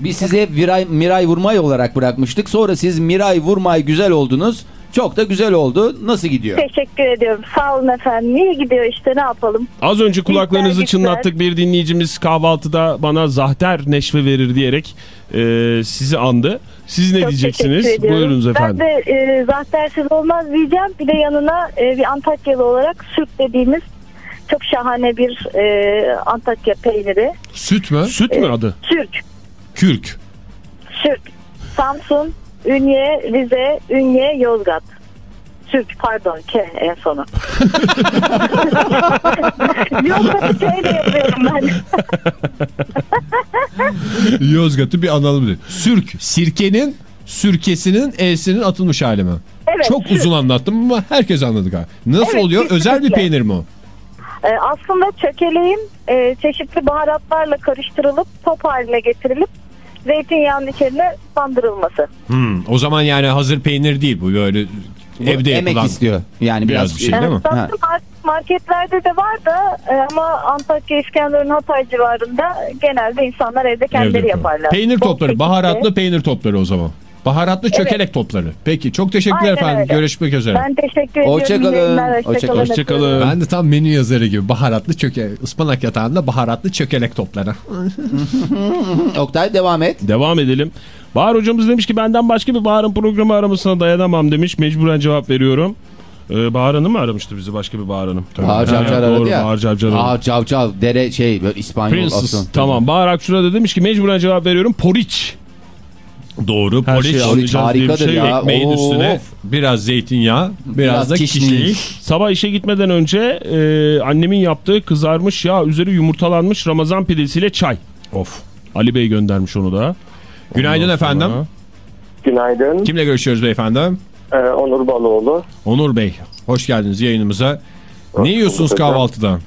Biz size Miray, Miray Vurmay olarak bırakmıştık. Sonra siz Miray Vurmay güzel oldunuz. Çok da güzel oldu. Nasıl gidiyor? Teşekkür ediyorum. Sağ olun efendim. İyi gidiyor işte ne yapalım. Az önce kulaklarınızı Güzel, güzel. çınlattık bir dinleyicimiz kahvaltıda bana zahter neşve verir diyerek e, sizi andı. Siz ne Çok diyeceksiniz? Buyurunuz efendim. Ben de e, zahtersiz olmaz diyeceğim. Bir de yanına e, bir Antakyalı olarak süt dediğimiz çok şahane bir e, Antakya peyniri. Süt mü? Süt mü adı? Sürk. Kürk. Sürk. Samsun, Ünye, Rize, Ünye, Yozgat. Sürk pardon K en sonu. Yozgat'ı K yapıyorum ben. Yozgat'ı bir analım diye. Sürk. Sirkenin sürkesinin E'sinin atılmış hali mi? Evet, Çok sürk. uzun anlattım ama herkes anladı galiba. Nasıl Evet, oluyor? Özel bir kesinlikle. peynir mi o? Ee, aslında çökeleğin e, çeşitli baharatlarla karıştırılıp top haline getirilip zeytinyağının içine bandırılması. Hmm, o zaman yani hazır peynir değil bu böyle Bu evde emek yapılan. istiyor. Yani Biraz biraz, bir şey değil mi? Marketlerde de var da e, ama Antakya, İskenderun, Hatay civarında genelde insanlar evde kendileri Evde yaparlar. Peynir topları, baharatlı peynir topları o zaman. Baharatlı çökelek topları. Peki çok teşekkürler Aynen efendim. öyle. Görüşmek üzere. Ben teşekkür ediyorum. Hoşçakalın. Hoşçakalın. Hoşçakalın. Ben de tam menü yazarı gibi baharatlı çöke ıspanak yatağında baharatlı çökelek topları. Oktay devam et. Devam edelim. Bahar hocamız demiş ki benden başka bir Bahar'ın programı aramasına dayanamam demiş. Mecburen cevap veriyorum. Ee, Bahar Hanım mı aramıştı bizi başka bir Bahar Hanım? Bahar Cavcar Doğru, aradı ya. Bahar Cavcar aradı. Bahar Cavcav dere şey böyle İspanyol Princess. aslında. Tamam Bahar Akşura da demiş ki mecburen cevap veriyorum. Poriç. Doğru. Her anlayacağız diye bir harikadır şey ya. ekmeğin Of. üstüne biraz zeytinyağı, biraz, Biraz da kişniş. kişniş. Sabah işe gitmeden önce e, annemin yaptığı kızarmış yağ üzeri yumurtalanmış Ramazan pidesiyle çay. Of. Ali Bey göndermiş onu da. Günaydın Ondan sonra- efendim. Günaydın. Kimle görüşüyoruz beyefendi? Ee, Onur Baloğlu. Onur Bey. Hoş geldiniz yayınımıza. Ne yiyorsunuz bulduk hocam.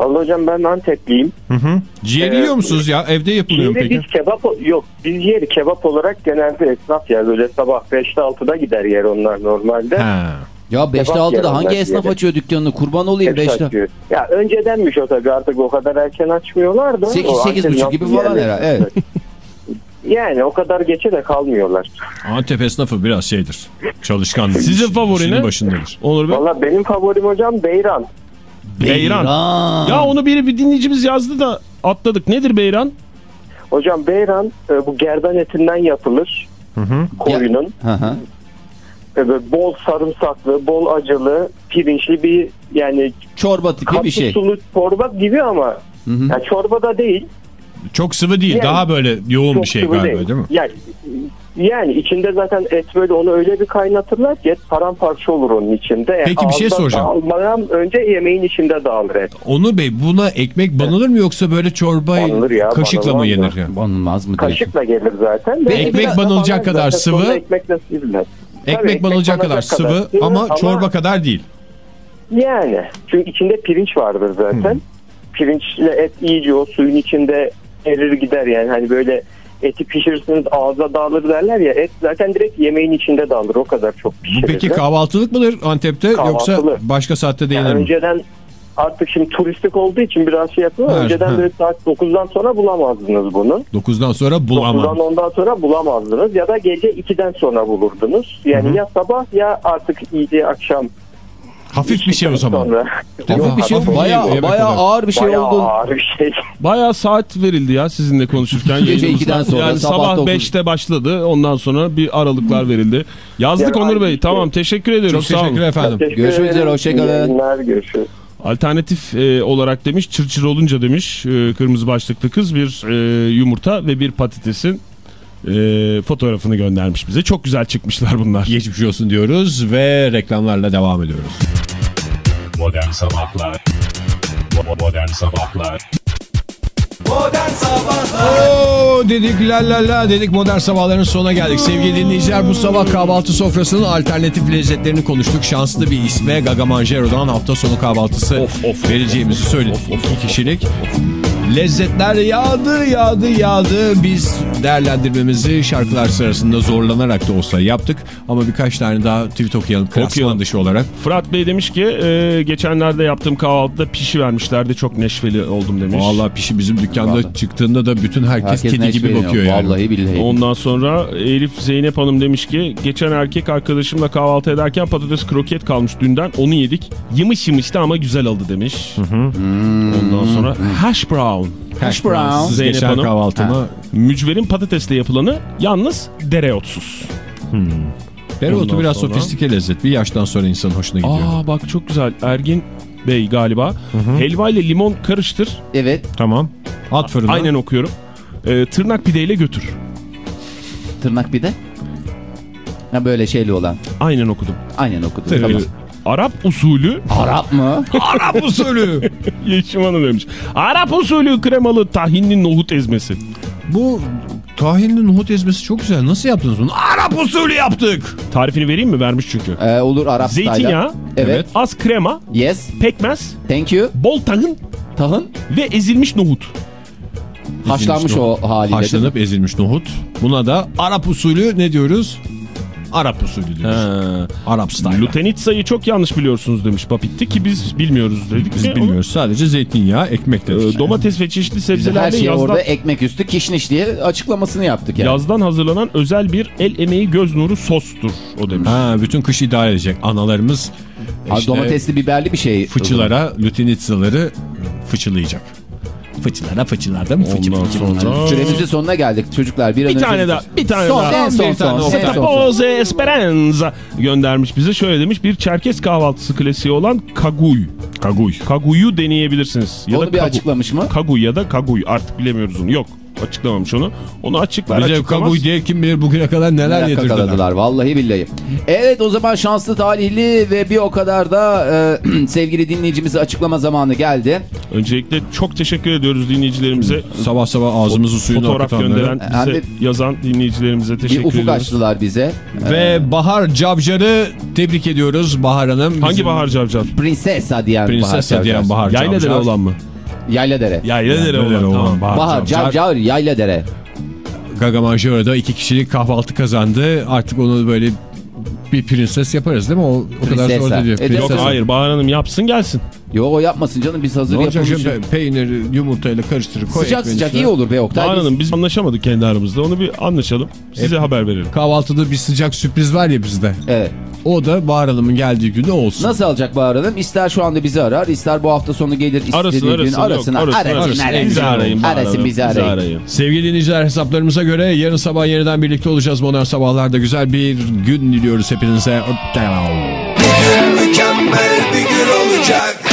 Vallahi hocam ben Antepliyim. Hı hı. Ciğer Ee, yiyor musunuz ya? Evde yapılıyor peki? biz kebap yok. Biz yeri kebap olarak genelde esnaf yer. Böyle sabah 5'te 6'da gider yer onlar normalde. Ha. Ya 5'te Kebap 6'da yiyorum hangi esnaf diyelim. açıyor dükkanını? Kurban olayım Hepsi 5'te. açıyor. Ya öncedenmiş o tabii artık o kadar erken açmıyorlar da. Sekiz, O sekiz Antep buçuk gibi nasıl falan herhalde, evet. Yani o kadar geçe de kalmıyorlar. Antep esnafı biraz şeydir. Çalışkandır. Sizin favori ne? başındadır. Onur Bey. Valla benim favorim hocam Beyran. Beyran. Ya onu biri bir dinleyicimiz yazdı da atladık. Nedir Beyran? Hocam Beyran e, bu gerdan etinden yapılır. Koyunun. Hı hı. E, bol sarımsaklı, bol acılı, pirinçli bir yani Çorba tipi bir şey. sulu çorba gibi ama yani çorba da değil. Çok sıvı değil. Yani- daha böyle yoğun bir şey galiba değil, mi? Yani, yani içinde zaten et böyle onu öyle bir kaynatırlar ki et paramparça olur onun içinde. Yani Peki bir şey soracağım. Dağılmadan önce yemeğin içinde dağılır et. Onur Bey buna ekmek banılır mı yoksa böyle çorbayı Banılır ya, kaşıkla mı yenir? mı? Ya? Banılmaz mı diyorsun? Kaşıkla gelir zaten. de. Ekmek Biraz banılacak kadar sıvı. sivriler. Tabii, Ekmek ekmek banılacak kadar sıvı sıvı ama çorba kadar değil. Yani çünkü içinde pirinç vardır zaten. Pirinçle et iyice o suyun içinde erir gider yani hani böyle eti pişirirsiniz ağza dağılır derler ya et zaten direkt yemeğin içinde dağılır o kadar çok Bu pişirirler. peki kahvaltılık mıdır Antep'te yoksa Kahvaltılı. başka saatte de Yani mi? önceden artık şimdi turistik olduğu için biraz şey yapıyor. Ha, önceden böyle saat 9'dan sonra bulamazdınız bunu. 9'dan sonra 9'dan bulamam. ondan sonra bulamazdınız ya da gece 2'den sonra bulurdunuz. Yani ya sabah ya artık iyice akşam. Hafif bir şey o zaman. Sonra. Hafif bir şey Hafif baya yemek baya olarak. ağır bir şey Bayağı oldu. ağır bir şey. Bayağı saat verildi ya sizinle konuşurken. Gece yayınımızdan. 2'den sonra, yani sabah sabah dokuz. 5'te başladı. Ondan sonra bir aralıklar verildi. Yazdık Ya, Onur Bey. işte. Tamam teşekkür ediyoruz. Çok Sağ olun. teşekkür efendim. Teşekkür Görüşmek ederim. üzere, hoşça kalın. İyi yayınlar, görüşürüz. Alternatif e, olarak demiş çırçır olunca demiş e, kırmızı başlıklı kız bir e, yumurta ve bir patatesin e, fotoğrafını göndermiş bize. Çok güzel çıkmışlar bunlar. Geçmiş olsun diyoruz ve reklamlarla devam ediyoruz. Modern Sabahlar Modern Sabahlar Modern Sabahlar Oo dedik la la la dedik modern sabahların sonuna geldik. Sevgili dinleyiciler bu sabah kahvaltı sofrasının alternatif lezzetlerini konuştuk. Şanslı bir isme Gaga Manjero'dan hafta sonu kahvaltısı Of, of, vereceğimizi söyledik. İki kişilik. Lezzetler yağdı yağdı yağdı. Biz değerlendirmemizi şarkılar sırasında zorlanarak da olsa yaptık. Ama birkaç tane daha tweet okuyalım. Klasman dışı olarak. Fırat Bey demiş ki e, geçenlerde yaptığım kahvaltıda pişi vermişlerdi. Çok neşveli oldum demiş. Vallahi pişi bizim dükkanda Vallahi. çıktığında da bütün herkes, Herkes kedi gibi bakıyor ya. yani. Vallahi billahi. Ondan sonra Elif Zeynep Hanım demiş ki geçen erkek arkadaşımla kahvaltı ederken patates kroket kalmış dünden onu yedik. Yımış yımıştı ama güzel oldu demiş. Ondan sonra hash brown. Hash brown. Siz Zeynep geçen Hanım. kahvaltıma Mücverin patatesle yapılanı yalnız dereotsuz. dereotu Ondan biraz sonra- sofistike lezzet. Bir yaştan sonra insanın hoşuna gidiyor. Aa bak çok güzel. Ergin Bey galiba. Helva ile limon karıştır. Evet Tamam. At fırına. Aynen okuyorum. Ee, tırnak pideyle götür. tırnak bir de. Ha böyle şeyli olan. Aynen okudum. Aynen okudum. Tabii. Tamam. Arap usulü Arap mı? Arap usulü. Yeşim Hanım demiş. Arap usulü kremalı tahinli nohut ezmesi. Bu tahinli nohut ezmesi çok güzel. Nasıl yaptınız bunu? Arap usulü yaptık. Tarifini vereyim mi? Vermiş çünkü. Ee, olur Arap. Zeytinyağı, Evet. az krema, Yes. pekmez, Thank you. bol tahın Tahın. ve ezilmiş nohut. Haşlanmış nohut. o haliyle. değil mi? Haşlanıp ezilmiş nohut. Buna da Arap usulü ne diyoruz? Arap usulü diyoruz. Ha. Arap style. Lutenitsa'yı çok yanlış biliyorsunuz demiş Papitti ki biz bilmiyoruz dedik. Biz bilmiyoruz. Sadece zeytinyağı, ekmek onu, dedik. e, domates ve çeşitli Biz her sebzelerle şeyi yazdan, orada ekmek üstü kişniş diye açıklamasını yaptık yani. yazdan hazırlanan özel bir el emeği göz nuru sostur o demiş. Ha, bütün kış idare edecek. Analarımız Ha, işte domatesli biberli bir şey. fıçılara, lutenitsaları fıçılayacak. Fıçılara fıçılarda mı fıçı Ondan fıçı sonra- Süremizin sonuna geldik çocuklar. Bir, Bir önce tane daha, bir tane son, daha. En son son. o en kadar. son. Pose Esperanza göndermiş bize. Şöyle demiş bir Çerkes kahvaltısı klasiği olan kaguy. Kaguy. Kaguyu deneyebilirsiniz. Ya Onu da bir kagu- açıklamış mı? Kaguy ya da kaguy artık bilemiyoruz onu. Yok açıklamamış onu. Onu açıklar Bize açıklamaz. kaguy diye kim bilir bugüne kadar neler Neler yedirdiler. kakaladılar vallahi billahi. Evet o zaman şanslı talihli ve bir o kadar da e, sevgili dinleyicimize açıklama zamanı geldi. Öncelikle çok teşekkür ediyoruz dinleyicilerimize. Sabah sabah ağzımızı suyunu Fotoğraf gönderen, bize yazan dinleyicilerimize Bir teşekkür ufuk ediyoruz. açtılar bize. Ve Bahar Cabcar'ı tebrik ediyoruz Bahar Hanım. Hangi Bizim Bahar Cavcav? Prinsesa diyen Prinsesa Bahar diyen Cavcav. Bahar Yayla Cabcar. dere olan mı? Yayladere. Yayla dere olan, tamam. Bahar, Bahar Cabcar. Cavcav Yayladere. Gaga Manjaro'da iki kişilik kahvaltı kazandı. Artık onu böyle bir prenses yaparız değil mi? O, o kadar zor değil. E, Prinsesa. Yok hayır Bahar Hanım yapsın gelsin. Yo o yapmasın canım biz hazır yapılmış. şimdi? Peyniri yumurtayla karıştırıp koy Sıcak sıcak içine. iyi olur be Oktay. Bahar Hanım biz anlaşamadık kendi aramızda. Onu bir anlaşalım. Size haber verelim. Kahvaltıda bir sıcak sürpriz var ya bizde. Evet. O da Bahar geldiği günü olsun. Nasıl alacak Bahar İster şu anda bizi arar, ister bu hafta sonu gelir. Arasın arasın, gün. arasın, arasın, arasın, arasın, arasın. Bizi arayın. Arasın bizi arayın. Sevgili dinleyiciler hesaplarımıza göre yarın sabah yeniden birlikte olacağız. Modern Sabahlar'da güzel bir gün diliyoruz hepinize. Bir gün Mükemmel bir gün olacak.